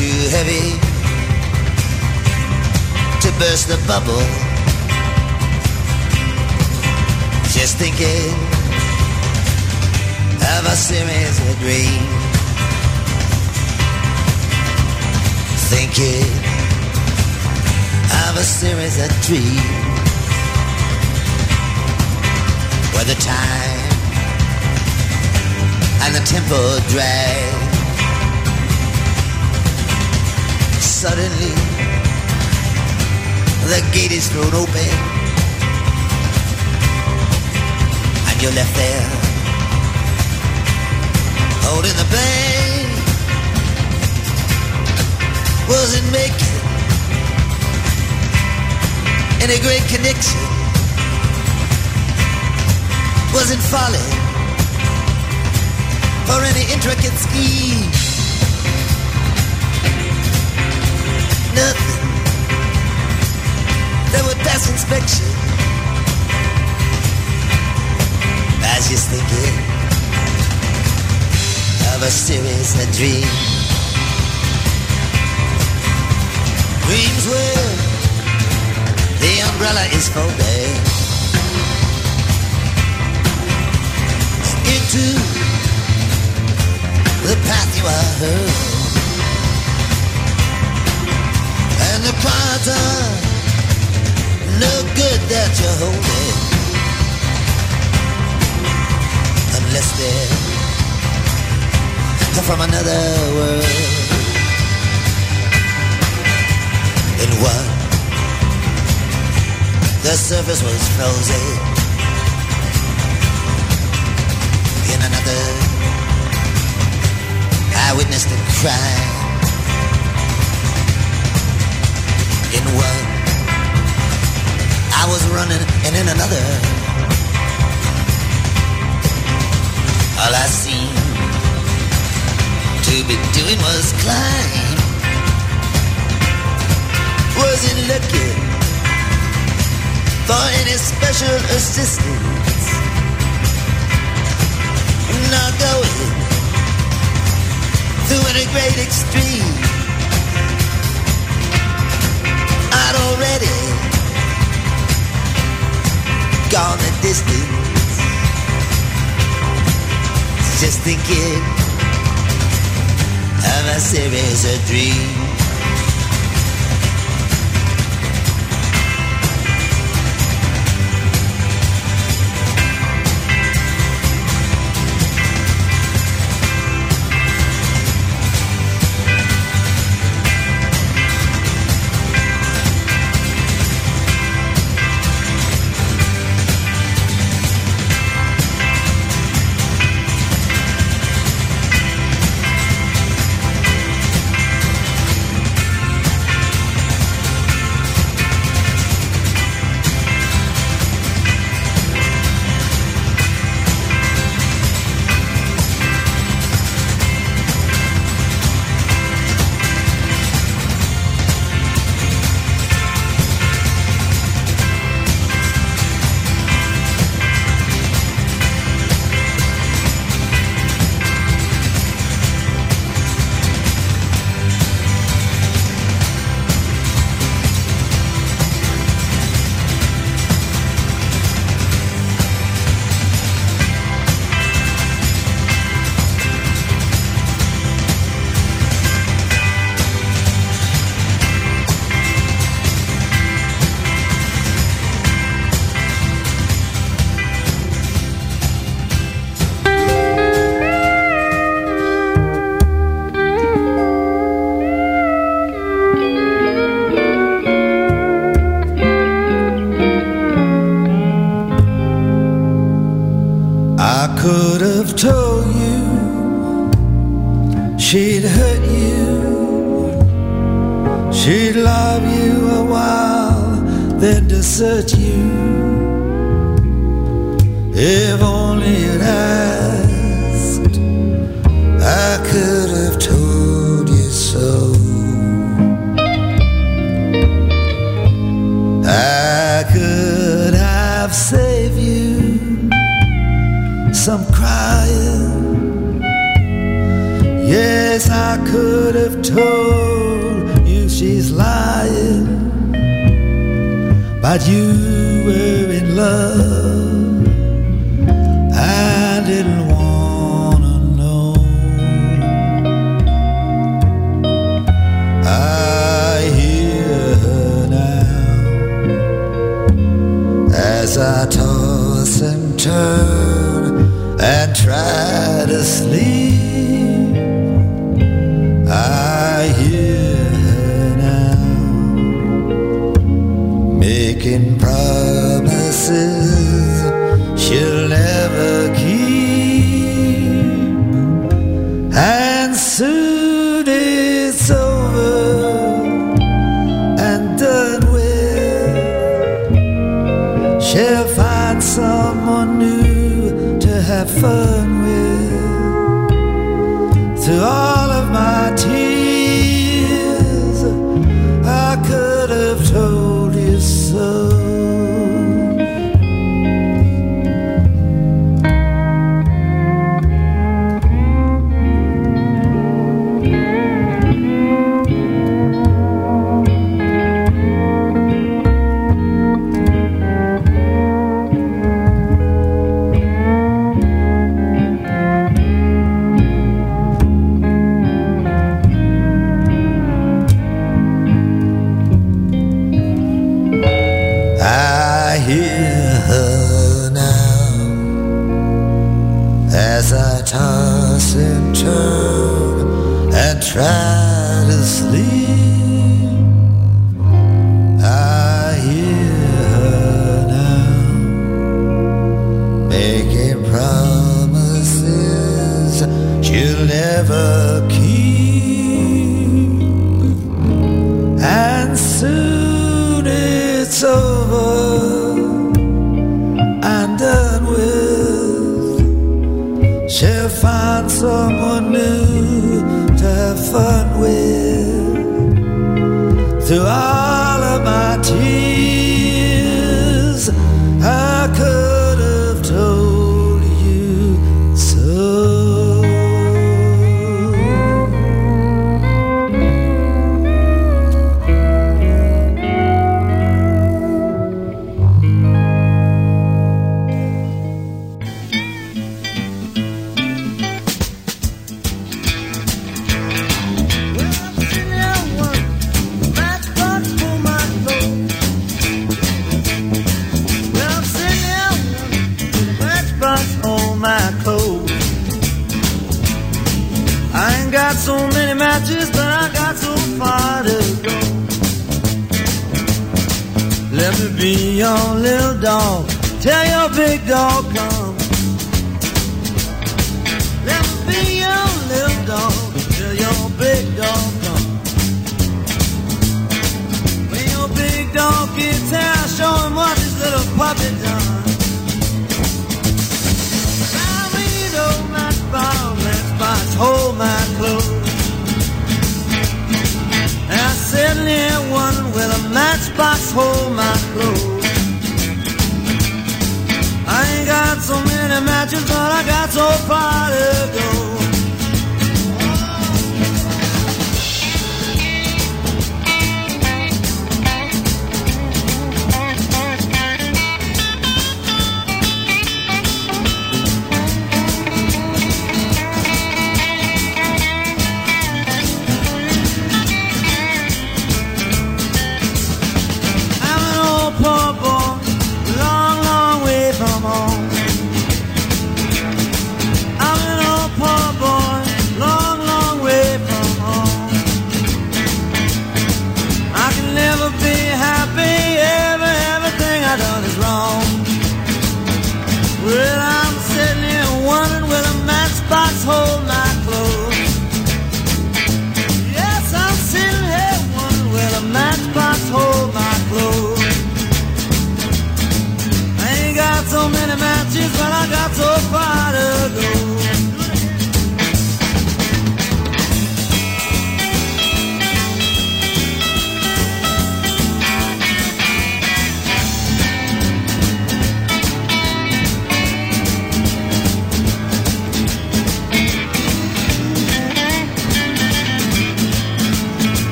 Speaker 28: too heavy to burst the bubble. Just thinking of
Speaker 27: a series of dreams. Thinking of a series of dreams. Where the time and the tempo drag Suddenly, the gate is thrown open, and you're left there, holding the bag. Wasn't making any great connection. Wasn't falling for any intricate scheme. Nothing that would pass inspection. As you're thinking of a series of dreams. Dreams where the umbrella is folded into the path you are hurled. The are no good that you're holding. Unless they're from another world. In one The surface was frozen. In another I witnessed a crime in one. I was running and in another. All I seemed to be doing was climb. Wasn't looking for any special assistance. Not going through any great extreme. Already gone the distance. Just thinking of a series of dreams.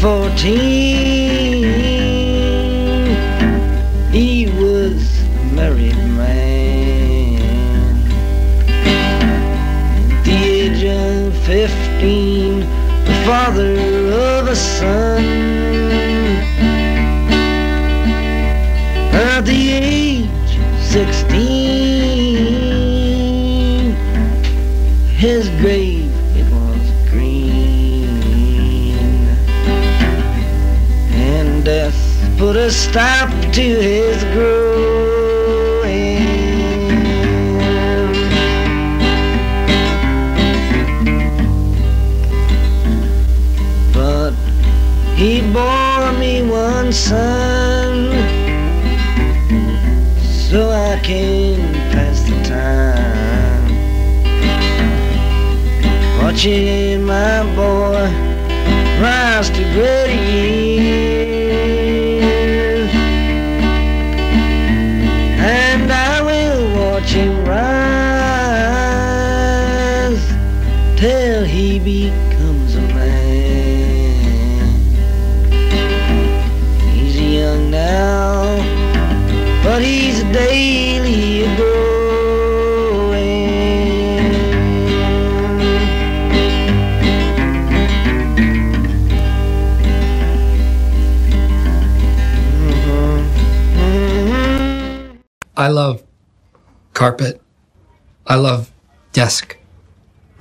Speaker 33: 14 stop to
Speaker 1: hear.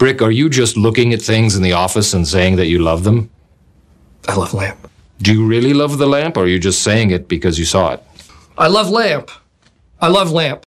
Speaker 34: Brick, are you just looking at things in the office and saying that you love them?
Speaker 1: I love lamp.
Speaker 34: Do you really love the lamp, or are you just saying it because you saw it?
Speaker 1: I love lamp. I love lamp.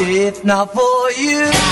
Speaker 35: If not for you.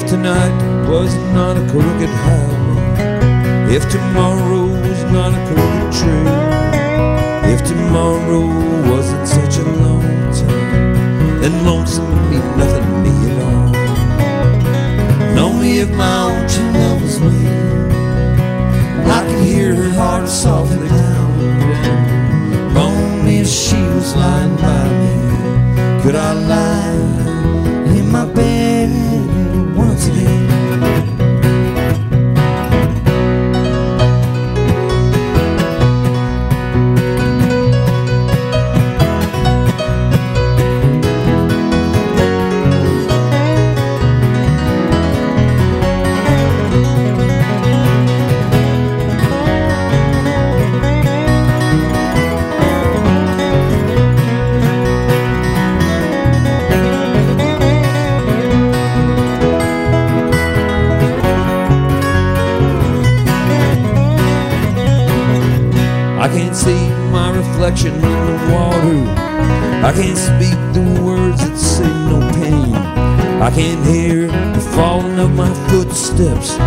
Speaker 36: If tonight was not a crooked highway, if tomorrow was not a crooked trail, if tomorrow wasn't such a long time, then lonesome would mean nothing to me at all. Only if my own true love was me, I could hear her heart softly down. Only if she was lying by me.
Speaker 1: steps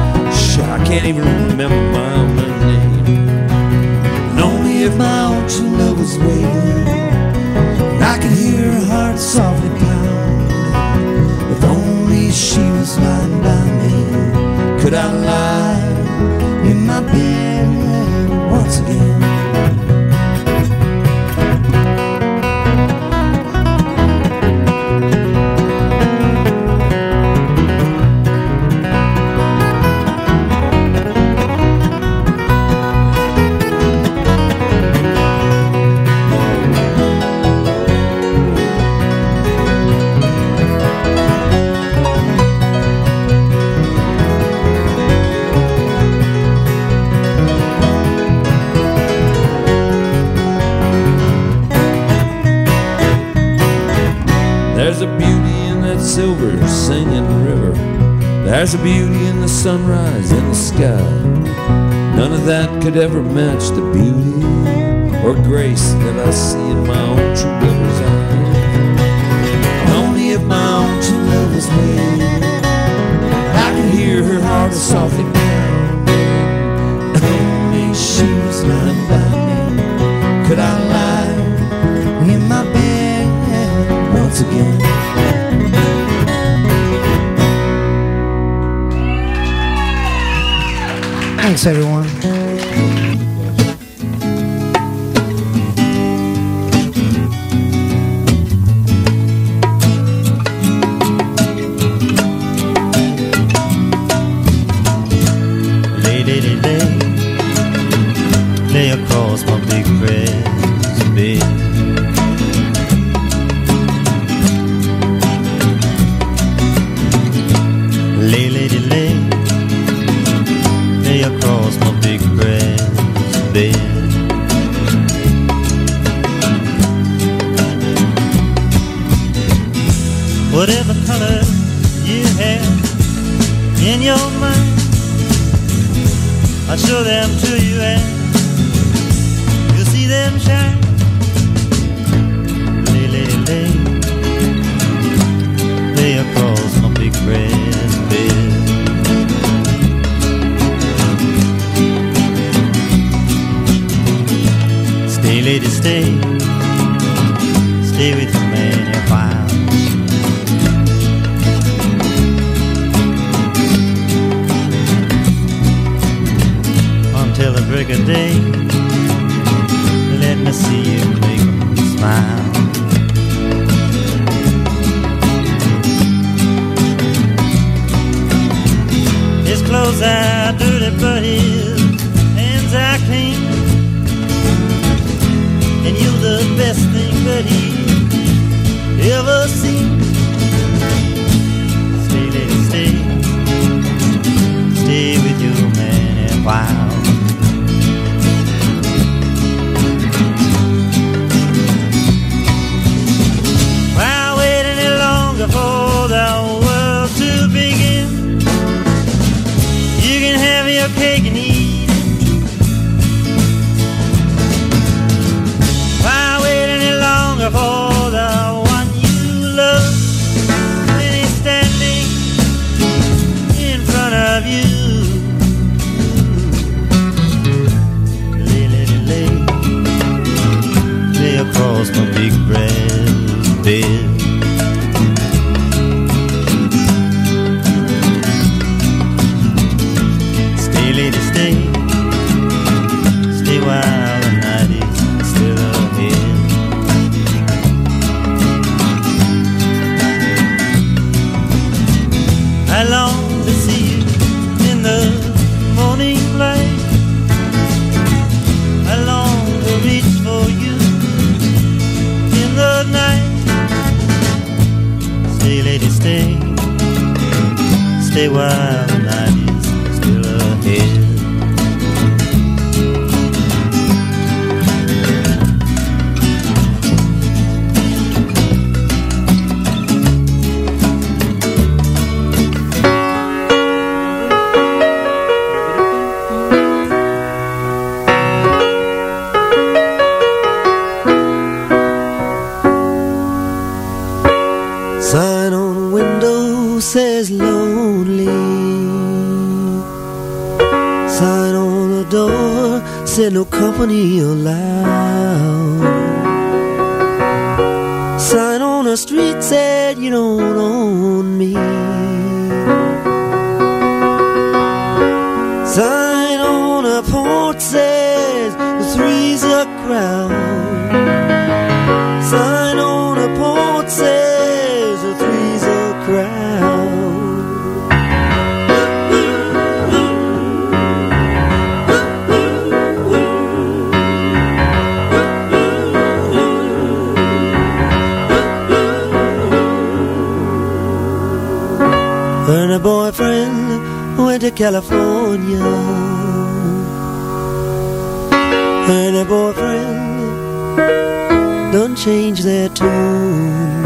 Speaker 1: California. And her boyfriend don't change their tune.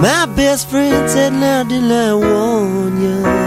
Speaker 1: My best friend said, Now did I warn you?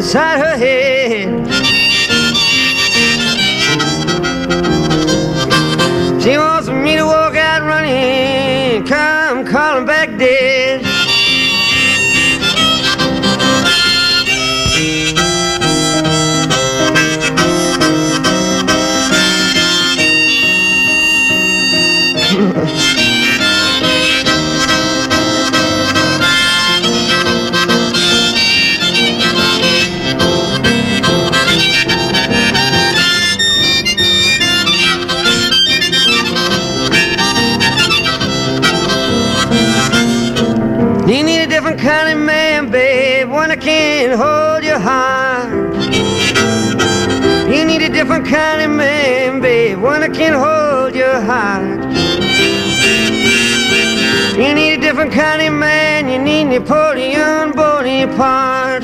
Speaker 1: inside her head. can hold your heart. You need a different kind of man, you need Napoleon Bonaparte.